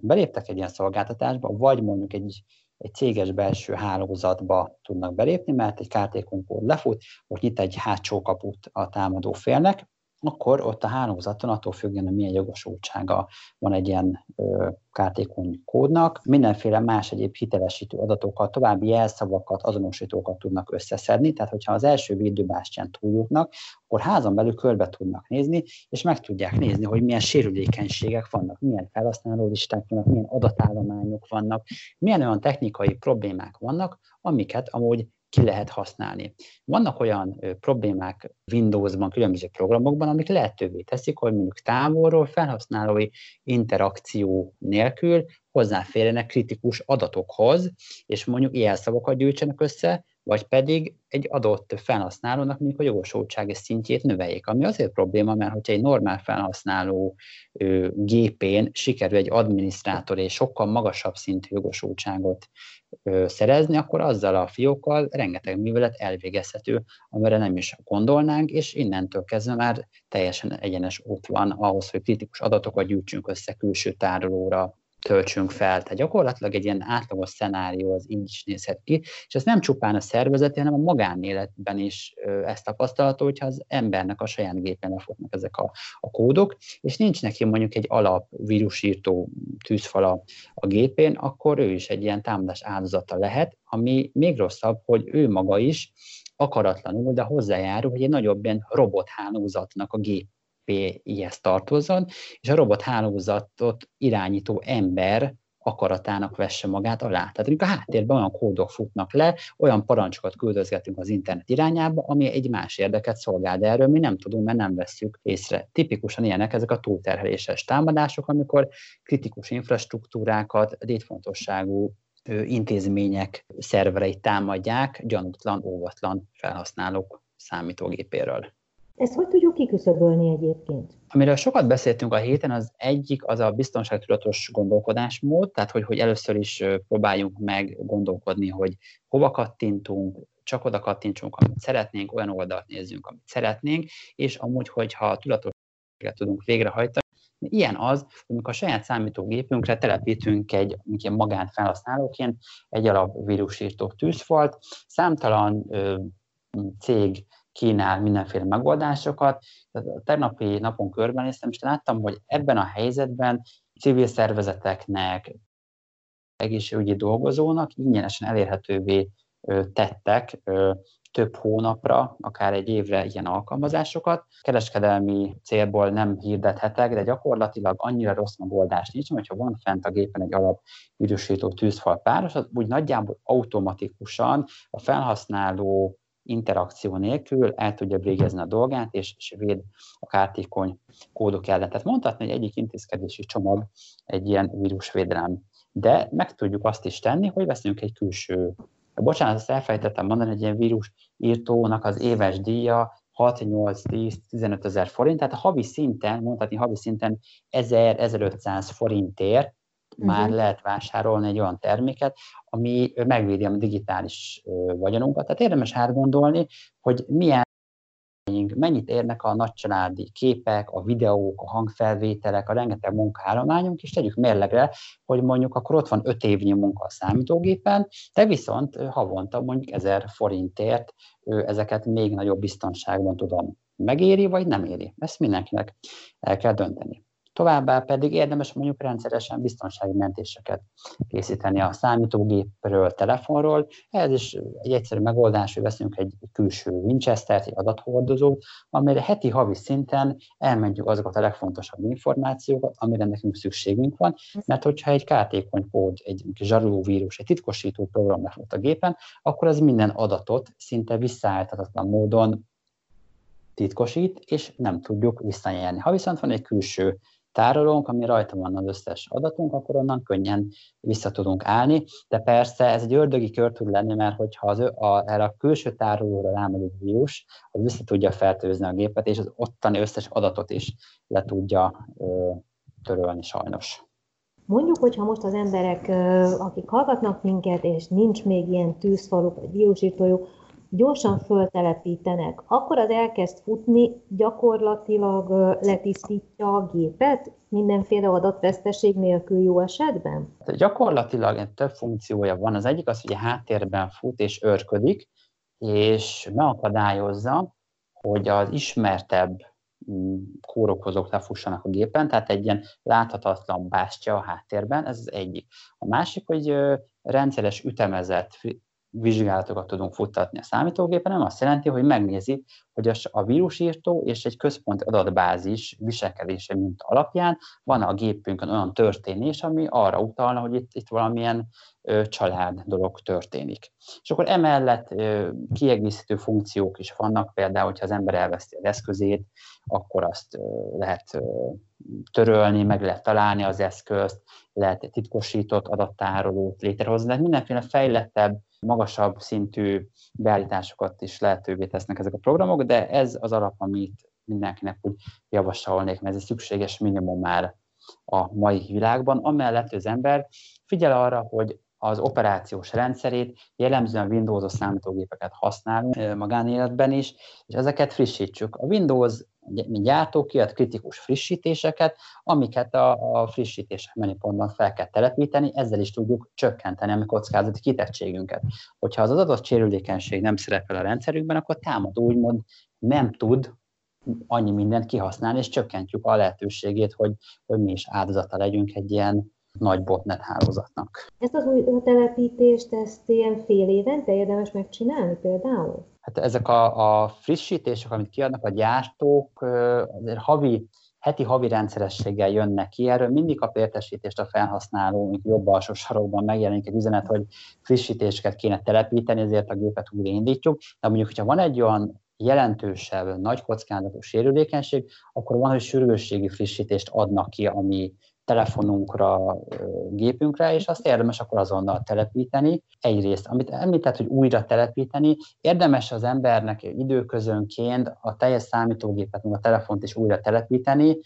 beléptek egy ilyen szolgáltatásba, vagy mondjuk egy, egy céges belső hálózatba tudnak belépni, mert egy kártékony lefut, hogy nyit egy hátsó kaput a támadó félnek, akkor ott a hálózaton, attól függően, hogy milyen jogosultsága van egy ilyen ö, kártékony kódnak, mindenféle más egyéb hitelesítő adatokat, további jelszavakat, azonosítókat tudnak összeszedni, tehát hogyha az első védőbástyán túljutnak, akkor házon belül körbe tudnak nézni, és meg tudják nézni, hogy milyen sérülékenységek vannak, milyen felhasználólisták vannak, milyen adatállományok vannak, milyen olyan technikai problémák vannak, amiket amúgy ki lehet használni. Vannak olyan problémák Windowsban, különböző programokban, amik lehetővé teszik, hogy mondjuk távolról felhasználói interakció nélkül hozzáférjenek kritikus adatokhoz, és mondjuk jelszavakat gyűjtsenek össze, vagy pedig egy adott felhasználónak mondjuk a jogosultsági szintjét növeljék. Ami azért probléma, mert hogyha egy normál felhasználó ö, gépén sikerül egy adminisztrátor és sokkal magasabb szintű jogosultságot ö, szerezni, akkor azzal a fiókkal rengeteg művelet elvégezhető, amire nem is gondolnánk, és innentől kezdve már teljesen egyenes út van ahhoz, hogy kritikus adatokat gyűjtsünk össze külső tárolóra, töltsünk fel. Tehát gyakorlatilag egy ilyen átlagos szenárió az így is nézhet ki, és ez nem csupán a szervezeti, hanem a magánéletben is ezt tapasztalható, hogyha az embernek a saját gépen lefutnak ezek a, a kódok, és nincs neki mondjuk egy alap vírusírtó tűzfala a gépén, akkor ő is egy ilyen támadás áldozata lehet, ami még rosszabb, hogy ő maga is akaratlanul, de hozzájárul, hogy egy nagyobb ilyen robothálózatnak a gépéhez tartozzon, és a robothálózatot irányító ember akaratának vesse magát alá. Tehát amikor a háttérben olyan kódok futnak le, olyan parancsokat küldözgetünk az internet irányába, ami egy más érdeket szolgál, de erről mi nem tudunk, mert nem vesszük észre. Tipikusan ilyenek ezek a túlterheléses támadások, amikor kritikus infrastruktúrákat, létfontosságú intézmények szervereit támadják gyanútlan, óvatlan felhasználók számítógépéről. Ezt hogy tudjuk kiküszöbölni egyébként? Amiről sokat beszéltünk a héten, az egyik az a biztonságtudatos gondolkodásmód, tehát hogy, hogy először is próbáljunk meg gondolkodni, hogy hova kattintunk, csak oda kattintsunk, amit szeretnénk, olyan oldalt nézzünk, amit szeretnénk, és amúgy, hogyha tudatos tudunk végrehajtani, Ilyen az, amikor a saját számítógépünkre telepítünk egy ilyen magánfelhasználóként egy alapvírusírtó tűzfalt, számtalan ö, cég kínál mindenféle megoldásokat. A tegnapi napon körbenéztem, és láttam, hogy ebben a helyzetben civil szervezeteknek, egészségügyi dolgozónak ingyenesen elérhetővé tettek több hónapra, akár egy évre ilyen alkalmazásokat. Kereskedelmi célból nem hirdethetek, de gyakorlatilag annyira rossz megoldás nincs, hogyha van fent a gépen egy alap vírusító tűzfal páros, az úgy nagyjából automatikusan a felhasználó interakció nélkül el tudja végezni a dolgát, és, és véd a kártékony kódok ellen. Tehát mondhatni, hogy egyik intézkedési csomag egy ilyen vírusvédelem. De meg tudjuk azt is tenni, hogy veszünk egy külső Bocsánat, ezt elfelejtettem mondani, hogy ilyen vírus írtónak az éves díja 6-8-10-15 ezer forint, tehát a havi szinten, mondhatni havi szinten 1000-1500 forintért uh-huh. már lehet vásárolni egy olyan terméket, ami megvédi a digitális vagyonunkat. Tehát érdemes átgondolni, hogy milyen mennyit érnek a nagycsaládi képek, a videók, a hangfelvételek, a rengeteg munkaállományunk, és tegyük mérlegre, hogy mondjuk akkor ott van öt évnyi munka a számítógépen, de viszont havonta mondjuk ezer forintért ezeket még nagyobb biztonságban tudom megéri, vagy nem éri. Ezt mindenkinek el kell dönteni. Továbbá pedig érdemes mondjuk rendszeresen biztonsági mentéseket készíteni a számítógépről, telefonról. Ez is egy egyszerű megoldás, hogy veszünk egy külső Winchester-t, egy adathordozót, amire heti-havi szinten elmentjük azokat a legfontosabb információkat, amire nekünk szükségünk van, mert hogyha egy kártékony kód, egy zsarolóvírus, egy titkosító program lefut a gépen, akkor az minden adatot szinte visszaállíthatatlan módon titkosít, és nem tudjuk visszanyerni. Ha viszont van egy külső tárolónk, ami rajta van az összes adatunk, akkor onnan könnyen vissza tudunk állni, de persze ez egy ördögi kör tud lenni, mert hogyha az, a, erre a külső tárolóra rámegy egy vírus, az vissza tudja fertőzni a gépet, és az ottani összes adatot is le tudja ö, törölni sajnos. Mondjuk, hogyha most az emberek, akik hallgatnak minket, és nincs még ilyen tűzfaluk vagy vírusítójuk, gyorsan föltelepítenek, akkor az elkezd futni, gyakorlatilag letisztítja a gépet mindenféle adatveszteség nélkül jó esetben? Gyakorlatilag több funkciója van. Az egyik az, hogy a háttérben fut és örködik, és megakadályozza, hogy az ismertebb mm, kórokozók lefussanak a gépen, tehát egy ilyen láthatatlan bástya a háttérben, ez az egyik. A másik, hogy rendszeres ütemezett vizsgálatokat tudunk futtatni a számítógépen, nem azt jelenti, hogy megnézi, hogy a vírusírtó és egy központi adatbázis viselkedése mint alapján van a gépünkön olyan történés, ami arra utalna, hogy itt, itt valamilyen ö, család dolog történik. És akkor emellett ö, kiegészítő funkciók is vannak, például, hogyha az ember elveszti az eszközét, akkor azt ö, lehet ö, törölni, meg lehet találni az eszközt, lehet titkosított adattárolót létrehozni, de mindenféle fejlettebb magasabb szintű beállításokat is lehetővé tesznek ezek a programok, de ez az alap, amit mindenkinek úgy javasolnék, mert ez egy szükséges minimum már a mai világban. Amellett az ember figyel arra, hogy az operációs rendszerét, jellemzően Windows-os számítógépeket használunk magánéletben is, és ezeket frissítsük. A Windows mint gyártó kiad kritikus frissítéseket, amiket a, a frissítések menüpontban fel kell telepíteni, ezzel is tudjuk csökkenteni a mi kockázati kitettségünket. Hogyha az adott sérülékenység nem szerepel a rendszerünkben, akkor támad úgymond nem tud annyi mindent kihasználni, és csökkentjük a lehetőségét, hogy, hogy mi is áldozata legyünk egy ilyen nagy botnet hálózatnak. Ezt az új telepítést, ezt ilyen fél évente érdemes megcsinálni például? Hát ezek a, a frissítések, amit kiadnak a gyártók, azért havi heti havi rendszerességgel jönnek ki. Erről mindig kap értesítést a felhasználó, mint jobb alsó sarokban megjelenik egy üzenet, hogy frissítéseket kéne telepíteni, ezért a gépet újra indítjuk. De mondjuk, hogyha van egy olyan jelentősebb, nagy kockázatú sérülékenység, akkor van, hogy sürgősségi frissítést adnak ki, ami telefonunkra, gépünkre, és azt érdemes akkor azonnal telepíteni. Egyrészt, amit említett, hogy újra telepíteni, érdemes az embernek időközönként a teljes számítógépet, meg a telefont is újra telepíteni,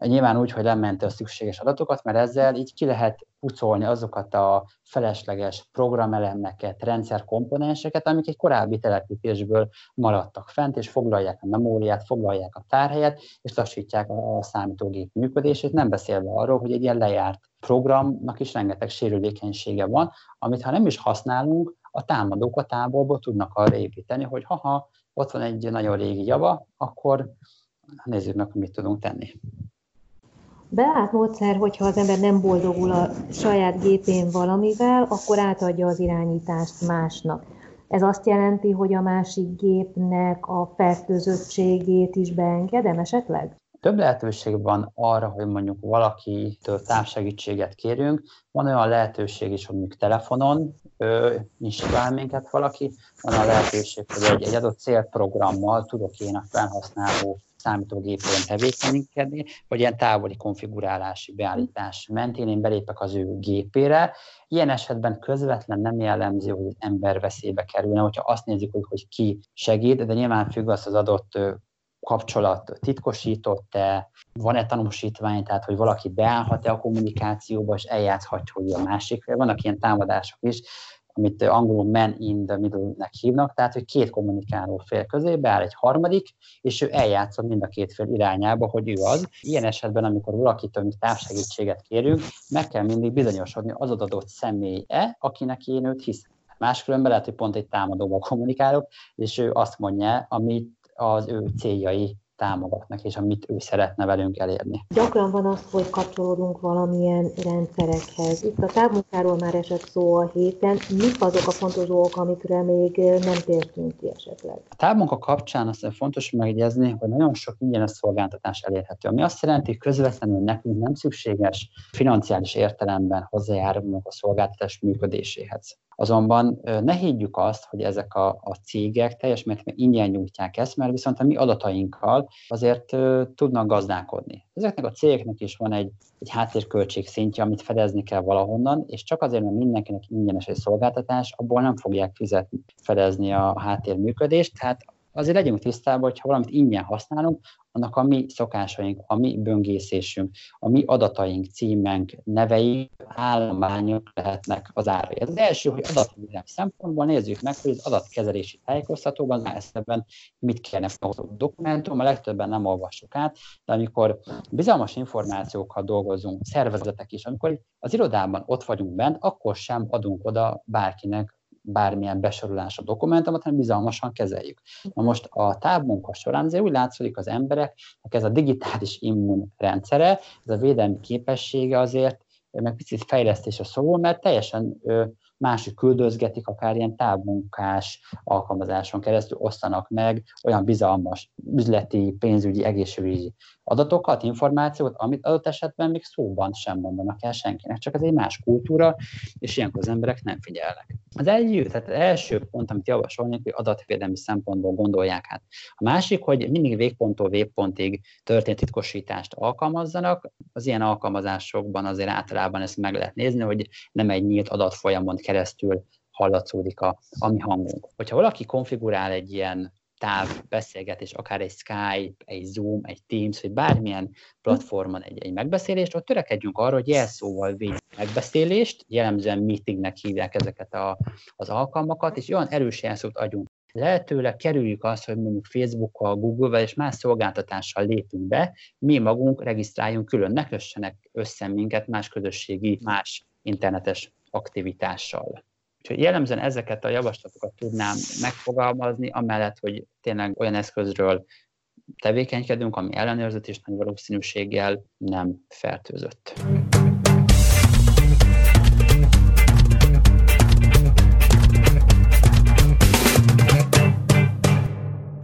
Nyilván úgy, hogy lementi a szükséges adatokat, mert ezzel így ki lehet pucolni azokat a felesleges programelemeket, rendszerkomponenseket, amik egy korábbi telepítésből maradtak fent, és foglalják a memóriát, foglalják a tárhelyet, és lassítják a számítógép működését, nem beszélve arról, hogy egy ilyen lejárt programnak is rengeteg sérülékenysége van, amit ha nem is használunk, a támadók a távolból tudnak arra építeni, hogy ha ott van egy nagyon régi java, akkor nézzük meg, mit tudunk tenni. Beállt módszer, hogyha az ember nem boldogul a saját gépén valamivel, akkor átadja az irányítást másnak. Ez azt jelenti, hogy a másik gépnek a fertőzöttségét is beengedem esetleg? Több lehetőség van arra, hogy mondjuk valakitől távsegítséget kérünk. Van olyan lehetőség is, hogy mondjuk telefonon ő, instruál minket valaki, van a lehetőség, hogy egy, egy adott célprogrammal tudok én a felhasználó számítógépén tevékenykedni, vagy ilyen távoli konfigurálási beállítás mentén én belépek az ő gépére. Ilyen esetben közvetlen nem jellemző, hogy az ember veszélybe kerülne, hogyha azt nézzük, hogy, hogy ki segít, de nyilván függ az az adott kapcsolat titkosított-e, van-e tanúsítvány, tehát hogy valaki beállhat-e a kommunikációba, és eljátszhatja, hogy a másik fél. Vannak ilyen támadások is, amit angolul man in the middle-nek hívnak, tehát hogy két kommunikáló fél közé beáll egy harmadik, és ő eljátszol mind a két fél irányába, hogy ő az. Ilyen esetben, amikor valakitől mi távsegítséget kérünk, meg kell mindig bizonyosodni az adott személy-e, akinek én őt hiszem. Máskülönben lehet, hogy pont egy támadóval kommunikálok, és ő azt mondja, amit az ő céljai támogatnak, és amit ő szeretne velünk elérni. Gyakran van az, hogy kapcsolódunk valamilyen rendszerekhez. Itt a távmunkáról már esett szó a héten. Mik azok a fontos dolgok, amikre még nem tértünk ki esetleg? A távmunka kapcsán azt fontos megjegyezni, hogy nagyon sok ingyenes szolgáltatás elérhető, ami azt jelenti, hogy közvetlenül nekünk nem szükséges financiális értelemben hozzájárulnunk a szolgáltatás működéséhez. Azonban ne higgyük azt, hogy ezek a, a cégek teljes mértékben ingyen nyújtják ezt, mert viszont a mi adatainkkal azért tudnak gazdálkodni. Ezeknek a cégeknek is van egy, egy háttérköltség szintje, amit fedezni kell valahonnan, és csak azért, mert mindenkinek ingyenes egy szolgáltatás, abból nem fogják fizetni, fedezni a háttérműködést, tehát azért legyünk tisztában, hogy ha valamit ingyen használunk, annak a mi szokásaink, a mi böngészésünk, a mi adataink, címenk, neveink, állományok lehetnek az ára. Ez az első, hogy adatvédelmi szempontból nézzük meg, hogy az adatkezelési tájékoztatóban ebben mit kérnek a dokumentum, a legtöbben nem olvassuk át, de amikor bizalmas információkkal dolgozunk, szervezetek is, amikor az irodában ott vagyunk bent, akkor sem adunk oda bárkinek bármilyen besorolás a dokumentumot, hanem bizalmasan kezeljük. Na most a távmunka során azért úgy látszik az embereknek ez a digitális immunrendszere, ez a védelmi képessége azért meg picit fejlesztés a szó, mert teljesen másik küldözgetik, akár ilyen távmunkás alkalmazáson keresztül osztanak meg olyan bizalmas üzleti, pénzügyi, egészségügyi adatokat, információt, amit adott esetben még szóban sem mondanak el senkinek, csak ez egy más kultúra, és ilyenkor az emberek nem figyelnek. Az egy, tehát az első pont, amit javasolnék, hogy adatvédelmi szempontból gondolják át. A másik, hogy mindig végponttól végpontig történt titkosítást alkalmazzanak. Az ilyen alkalmazásokban azért általában ezt meg lehet nézni, hogy nem egy nyílt adatfolyamon keresztül hallatszódik a, a mi hangunk. Hogyha valaki konfigurál egy ilyen távbeszélgetés, akár egy Skype, egy Zoom, egy Teams, vagy bármilyen platformon egy, egy megbeszélést, ott törekedjünk arra, hogy jelszóval védjük megbeszélést, jellemzően meetingnek hívják ezeket a, az alkalmakat, és olyan erős jelszót adjunk. Lehetőleg kerüljük azt, hogy mondjuk Facebookkal, Google-vel és más szolgáltatással lépünk be, mi magunk regisztráljunk külön, ne kössenek össze minket más közösségi, más internetes aktivitással. Úgyhogy jellemzően ezeket a javaslatokat tudnám megfogalmazni, amellett, hogy tényleg olyan eszközről tevékenykedünk, ami ellenőrzött és nagy valószínűséggel nem fertőzött.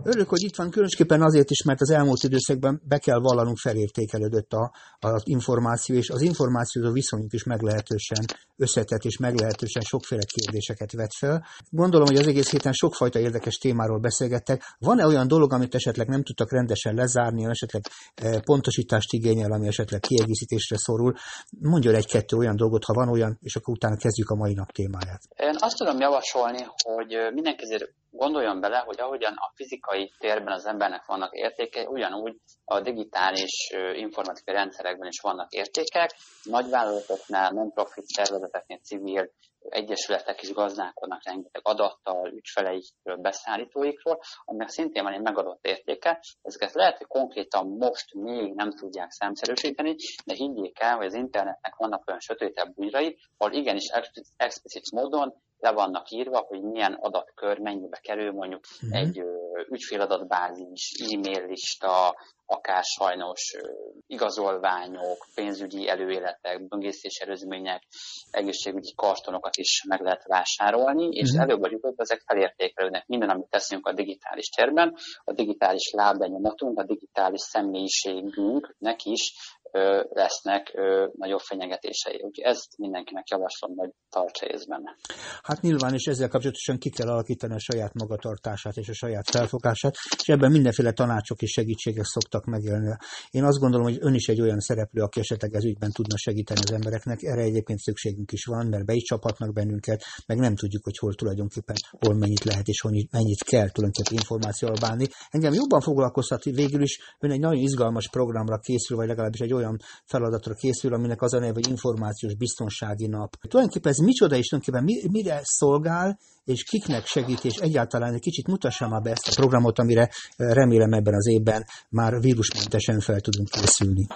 Hogy itt van különösképpen azért is, mert az elmúlt időszakban be kell vallanunk felértékelődött a, a információ, és az információhoz viszonyunk is meglehetősen összetett és meglehetősen sokféle kérdéseket vet fel. Gondolom, hogy az egész héten sokfajta érdekes témáról beszélgettek. Van-e olyan dolog, amit esetleg nem tudtak rendesen lezárni, esetleg e, pontosítást igényel, ami esetleg kiegészítésre szorul? Mondjon egy-kettő olyan dolgot, ha van olyan, és akkor utána kezdjük a mai nap témáját. Én azt tudom javasolni, hogy mindenki gondoljon bele, hogy ahogyan a fizikai térben az embernek vannak értékei, ugyanúgy a digitális informatikai rendszerekben is vannak értékek. Nagyvállalatoknál, non-profit szervezeteknél, civil egyesületek is gazdálkodnak rengeteg adattal, ügyfeleikről, beszállítóikról, aminek szintén van egy megadott értéke. Ezeket lehet, hogy konkrétan most még nem tudják számszerűsíteni, de higgyék el, hogy az internetnek vannak olyan sötétebb bújrai, ahol igenis explicit módon le vannak írva, hogy milyen adatkör mennyibe kerül, mondjuk mm-hmm. egy ügyféladatbázis, e-mail lista, akár sajnos ö, igazolványok, pénzügyi előéletek, böngészés előzmények, egészségügyi kartonokat is meg lehet vásárolni, és mm-hmm. előbb vagy utóbb ezek felértékelődnek. Minden, amit teszünk a digitális térben, a digitális lábbenyomatunk, a digitális személyiségünknek is lesznek nagyobb fenyegetései. Úgyhogy ezt mindenkinek javaslom, hogy tartsa észben. Hát nyilván, és ezzel kapcsolatosan ki kell alakítani a saját magatartását és a saját felfogását, és ebben mindenféle tanácsok és segítségek szoktak megélni. Én azt gondolom, hogy ön is egy olyan szereplő, aki esetleg ez ügyben tudna segíteni az embereknek. Erre egyébként szükségünk is van, mert be is csaphatnak bennünket, meg nem tudjuk, hogy hol tulajdonképpen hol mennyit lehet és hol mennyit kell tulajdonképpen információval bánni. Engem jobban foglalkoztat, végül is ön egy nagyon izgalmas programra készül, vagy legalábbis egy olyan feladatra készül, aminek az a neve, hogy információs biztonsági nap. Tulajdonképpen ez micsoda és tulajdonképpen mire szolgál, és kiknek segít, és egyáltalán egy kicsit mutassam már be ezt a programot, amire eh, remélem ebben az évben már vírusmentesen fel tudunk készülni.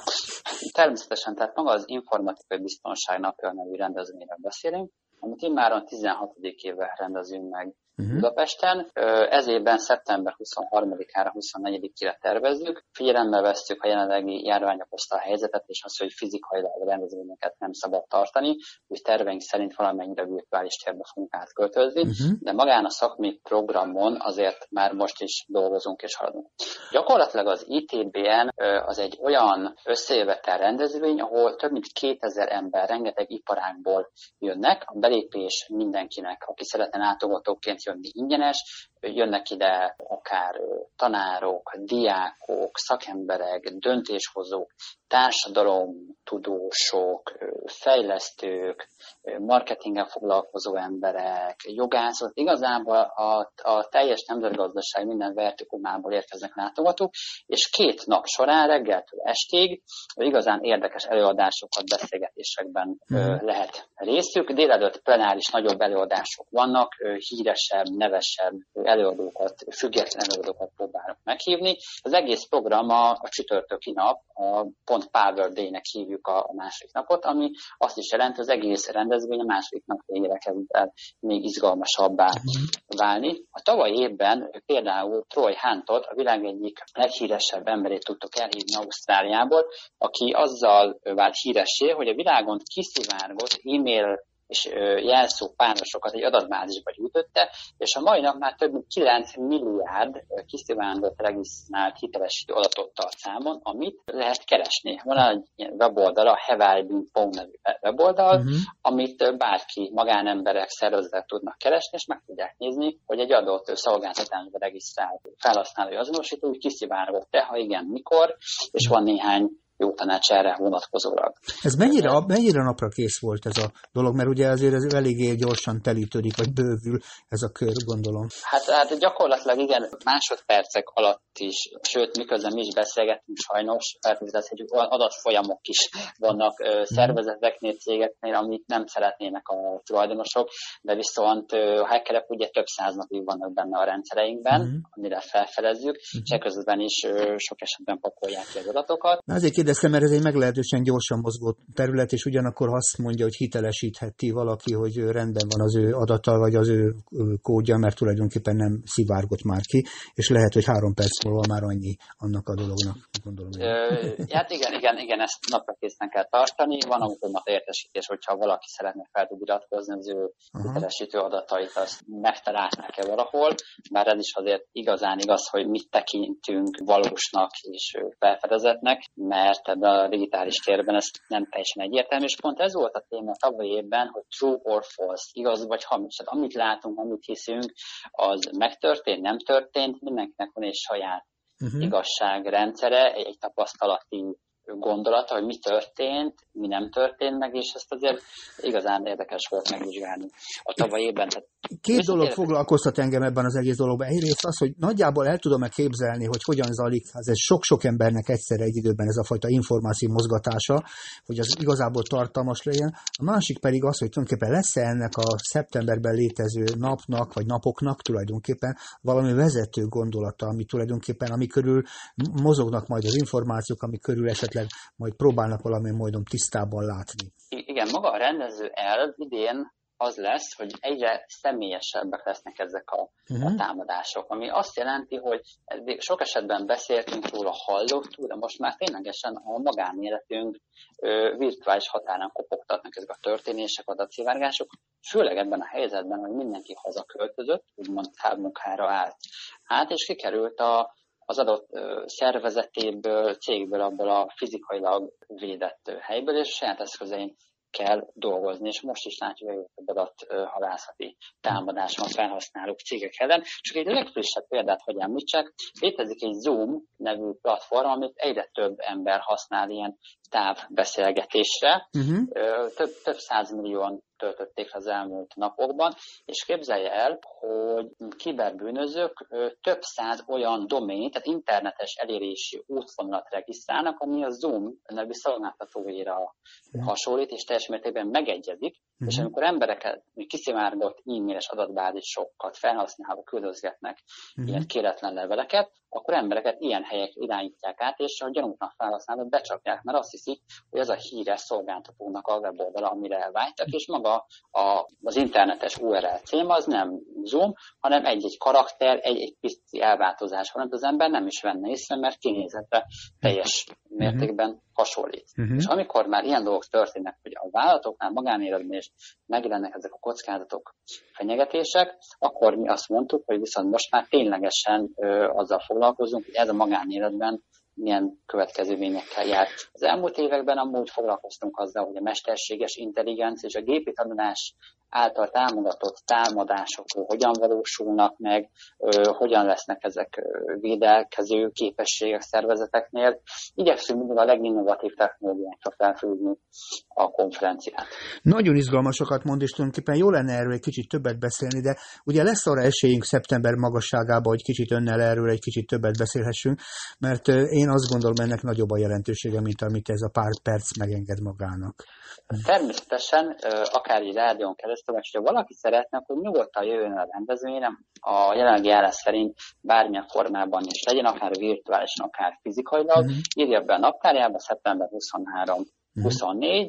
Természetesen, tehát maga az informatikai biztonság napja nevű rendezvényről beszélünk, amit immáron 16. éve rendezünk meg uh-huh. Budapesten. Ez évben szeptember 23-ára, 24-ére tervezzük. Figyelembe vesztjük a jelenlegi járvány okozta a helyzetet, és azt, hogy fizikailag rendezvényeket nem szabad tartani, úgy terveink szerint valamennyire virtuális térbe fogunk átköltözni, uh-huh. de magán a szakmai programon azért már most is dolgozunk és haladunk. Gyakorlatilag az ITBN az egy olyan összejövetel rendezvény, ahol több mint 2000 ember rengeteg iparágból jönnek. A belépés mindenkinek, aki szeretne látogatóként jönni ingyenes, jönnek ide akár tanárok, diákok, szakemberek, döntéshozók, társadalomtudósok, fejlesztők, marketinggel foglalkozó emberek, jogászok, igazából a, a teljes nemzetgazdaság minden vertikumából érkeznek látogatók, és két nap során reggeltől estig igazán érdekes előadásokat, beszélgetésekben mm. lehet részük. Délelőtt plenáris nagyobb előadások vannak, híresebb, nevesebb előadókat, független előadókat próbálok meghívni. Az egész program a, a csütörtöki nap, a pont Power Day-nek hívjuk a, a második napot, ami azt is jelenti, az egész rendezvény a második nap végére kezd el még izgalmasabbá válni. A tavaly évben például Troy Huntot, a világ egyik leghíresebb emberét tudtok elhívni Ausztráliából, aki azzal vált híressé, hogy a világon kiszivárgott e-mail és jelszó párosokat egy adatbázisba gyűjtötte, és a mai nap már több mint 9 milliárd kiszivárgott regisztrált hitelesítő adatot tart számon, amit lehet keresni. Van egy ilyen weboldal, a hevalbin.com nevű weboldal, uh-huh. amit bárki, magánemberek, szervezetek tudnak keresni, és meg tudják nézni, hogy egy adott szolgáltatásba regisztrált felhasználói azonosító úgy kiszivárgott-e, ha igen, mikor, és van néhány jó tanács erre vonatkozólag. Ez mennyire, mennyire napra kész volt ez a dolog, mert ugye azért ez eléggé gyorsan telítődik, vagy bővül ez a kör, gondolom. Hát, hát gyakorlatilag igen, másodpercek alatt is, sőt, miközben mi is beszélgetünk sajnos, feltételezhetjük, hogy adatfolyamok is vannak uh, szervezeteknél, cégeknél, amit nem szeretnének a tulajdonosok, de viszont uh, a hackerek ugye több száz napig vannak benne a rendszereinkben, uh-huh. amire felfelezzük, uh-huh. és ekközben is uh, sok esetben pakolják ki az adatokat. Na azért kérdeztem, mert ez egy meglehetősen gyorsan mozgó terület, és ugyanakkor azt mondja, hogy hitelesítheti valaki, hogy rendben van az ő adata, vagy az ő kódja, mert tulajdonképpen nem szivárgott már ki, és lehet, hogy három perc múlva már annyi annak a dolognak, gondolom. Ö, hát igen, igen, igen, ezt napra készen kell tartani. Van automat értesítés, hogyha valaki szeretne fel tud iratkozni az ő Aha. hitelesítő adatait, azt megtalálnák-e valahol, már ez is azért igazán igaz, hogy mit tekintünk valósnak és felfedezetnek, mert ebben a digitális térben ez nem teljesen egyértelmű, és pont ez volt a téma tavaly évben, hogy true or false, igaz vagy hamis. Tehát amit látunk, amit hiszünk, az megtörtént, nem történt, mindenkinek van egy saját uh-huh. igazságrendszere, egy tapasztalati gondolata, hogy mi történt, mi nem történt meg, és ezt azért igazán érdekes volt megvizsgálni a tavaly évben. Tehát Két dolog érdekes. foglalkoztat engem ebben az egész dologban. Egyrészt az, hogy nagyjából el tudom-e képzelni, hogy hogyan zajlik, az ez sok-sok embernek egyszerre egy időben ez a fajta információ mozgatása, hogy az igazából tartalmas legyen. A másik pedig az, hogy tulajdonképpen lesz-e ennek a szeptemberben létező napnak, vagy napoknak tulajdonképpen valami vezető gondolata, ami tulajdonképpen, ami körül mozognak majd az információk, ami körül esetleg esetleg majd próbálnak valamilyen módon tisztában látni. Igen, maga a rendező elv idén az lesz, hogy egyre személyesebbek lesznek ezek a, uh-huh. a támadások, ami azt jelenti, hogy sok esetben beszéltünk róla, hallottuk, de most már ténylegesen a magánéletünk ö, virtuális határán kopogtatnak ezek a történések, adatszivárgások, főleg ebben a helyzetben, hogy mindenki hazaköltözött, úgymond távmunkára állt. Hát, és kikerült a, az adott szervezetéből, cégből, abból a fizikailag védett helyből, és saját eszközein kell dolgozni, és most is látjuk, hogy több adathalászati támadás van felhasználók cégek ellen. Csak egy legfrissebb példát, hogy említsek, létezik egy Zoom nevű platform, amit egyre több ember használ ilyen távbeszélgetésre. Uh-huh. Több, több százmillióan töltötték az elmúlt napokban, és képzelje el, hogy kiberbűnözők több száz olyan domény, tehát internetes elérési útvonalat regisztrálnak, ami a Zoom nevű szolgáltatóira hasonlít, és teljes mértékben megegyezik, uh-huh. és amikor embereket kiszivárgott e-mailes adatbázisokat felhasználva küldözgetnek uh-huh. ilyen kéretlen leveleket, akkor embereket ilyen helyek irányítják át, és a gyanútnak felhasználót becsapják, mert azt hiszik, hogy ez a híres szolgáltatónak a weboldala, amire elvágytak, és maga a, az internetes URL cím az nem Zoom, hanem egy-egy karakter, egy-egy pici elváltozás van, az ember nem is venne észre, mert kinézete teljes mértékben hasonlít. Uh-huh. És amikor már ilyen dolgok történnek, hogy a vállalatoknál magánéletben is megjelennek ezek a kockázatok, fenyegetések, akkor mi azt mondtuk, hogy viszont most már ténylegesen ö, azzal foglalkozunk, hogy ez a magánéletben milyen következményekkel jár. Az elmúlt években amúgy foglalkoztunk azzal, hogy a mesterséges intelligencia és a gépi tanulás által támogatott támadások hogyan valósulnak meg, hogyan lesznek ezek védelkező képességek szervezeteknél. Igyekszünk mindig a leginnovatív technológiákra felfűzni a konferenciát. Nagyon izgalmasokat mond, és tulajdonképpen jó lenne erről egy kicsit többet beszélni, de ugye lesz arra esélyünk szeptember magasságában, hogy kicsit önnel erről egy kicsit többet beszélhessünk, mert én azt gondolom, ennek nagyobb a jelentősége, mint amit ez a pár perc megenged magának. Természetesen, akár egy rádión keresztül, vagy ha valaki szeretne, akkor nyugodtan jöjjön a rendezvényre, a jelenlegi állás szerint bármilyen formában is legyen, akár virtuálisan, akár fizikailag, uh-huh. írja be a naptárjába szeptember 23-24, uh-huh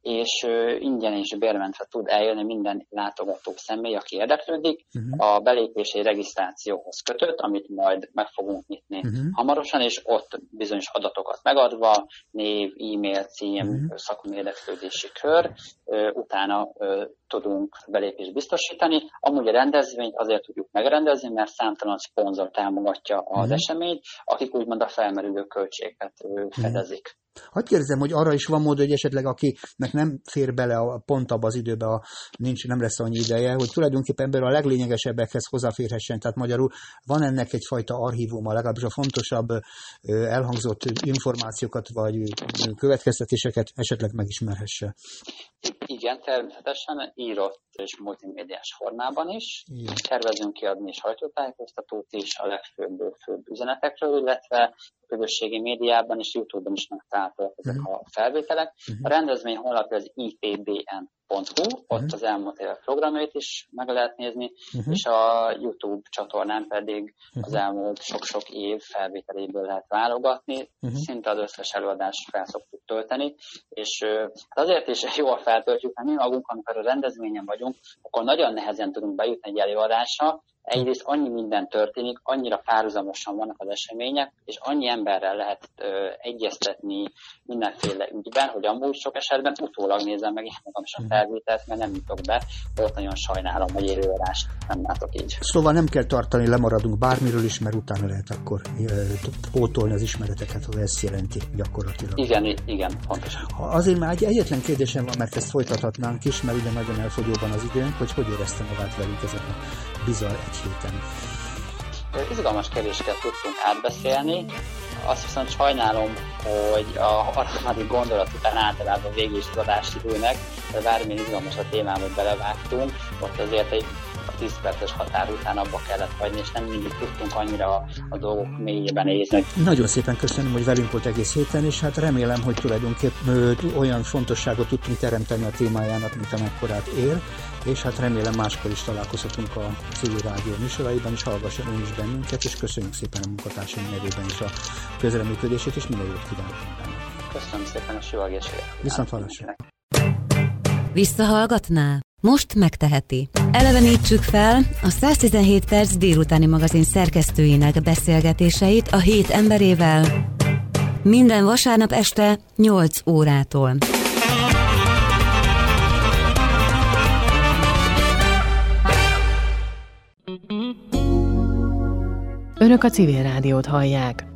és ingyen és bérmentve tud eljönni minden látogató személy, aki érdeklődik, uh-huh. a belépési regisztrációhoz kötött, amit majd meg fogunk nyitni uh-huh. hamarosan, és ott bizonyos adatokat megadva, név, e-mail, cím, uh-huh. szakmai érdeklődési kör, utána tudunk belépést biztosítani. Amúgy a rendezvényt azért tudjuk megrendezni, mert számtalan szponzor támogatja az uh-huh. eseményt, akik úgymond a felmerülő költségeket fedezik. Uh-huh. Hadd kérdezem, hogy arra is van mód, hogy esetleg akinek nem fér bele a, pont abba az időbe, a, nincs, nem lesz annyi ideje, hogy tulajdonképpen ebből a leglényegesebbekhez hozzáférhessen. Tehát magyarul van ennek egyfajta archívuma, legalábbis a fontosabb elhangzott információkat vagy következtetéseket esetleg megismerhesse. Igen, természetesen írott és multimédiás formában is. Igen. Tervezünk kiadni is hajtótájékoztatót is a legfőbb főbb üzenetekről, illetve közösségi médiában és YouTube-on is megtalálhatók ezek uh-huh. a felvételek. Uh-huh. A rendezvény honlapja az ipbn ott uh-huh. az elmúlt évek programjait is meg lehet nézni, uh-huh. és a YouTube csatornán pedig uh-huh. az elmúlt sok-sok év felvételéből lehet válogatni, uh-huh. szinte az összes előadást fel szoktuk tölteni, és hát azért is jól feltöltjük, mert mi magunk, amikor a rendezvényen vagyunk, akkor nagyon nehezen tudunk bejutni egy előadásra, Egyrészt annyi minden történik, annyira párhuzamosan vannak az események, és annyi emberrel lehet ö, egyeztetni mindenféle ügyben, hogy amúgy sok esetben utólag nézem meg én magam is a mhm. felvételt, mert nem jutok be, ott nagyon sajnálom, hogy élőadást nem látok így. Szóval nem kell tartani, lemaradunk bármiről is, mert utána lehet akkor pótolni az ismereteket, ha ezt jelenti gyakorlatilag. Igen, igen, pontosan. Azért már egy egyetlen kérdésem van, mert ezt folytathatnánk is, mert ugye nagyon elfogyóban az időnk, hogy hogy érezte magát velünk ezek a bizarr egy héten. Izgalmas kérdéseket tudtunk átbeszélni, azt viszont sajnálom, hogy a harmadik gondolat után általában végig is az adást időnek, de bármilyen izgalmas a témába belevágtunk, ott azért egy a 10 perces határ után abba kellett hagyni, és nem mindig tudtunk annyira a, a dolgok mélyében nézni. Nagyon szépen köszönöm, hogy velünk volt egész héten, és hát remélem, hogy tulajdonképp ö, olyan fontosságot tudtunk teremteni a témájának, mint amekkorát ér, és hát remélem máskor is találkozhatunk a civil rádió műsoraiban, és hallgasson ön is bennünket, és köszönjük szépen a munkatársaim nevében is a közreműködését, és minden jót kívánok Köszönöm szépen a egészséget. Viszont hallásra. Visszahallgatná? Most megteheti. Elevenítsük fel a 117 perc délutáni magazin szerkesztőinek beszélgetéseit a hét emberével minden vasárnap este 8 órától. Önök a civil rádiót hallják.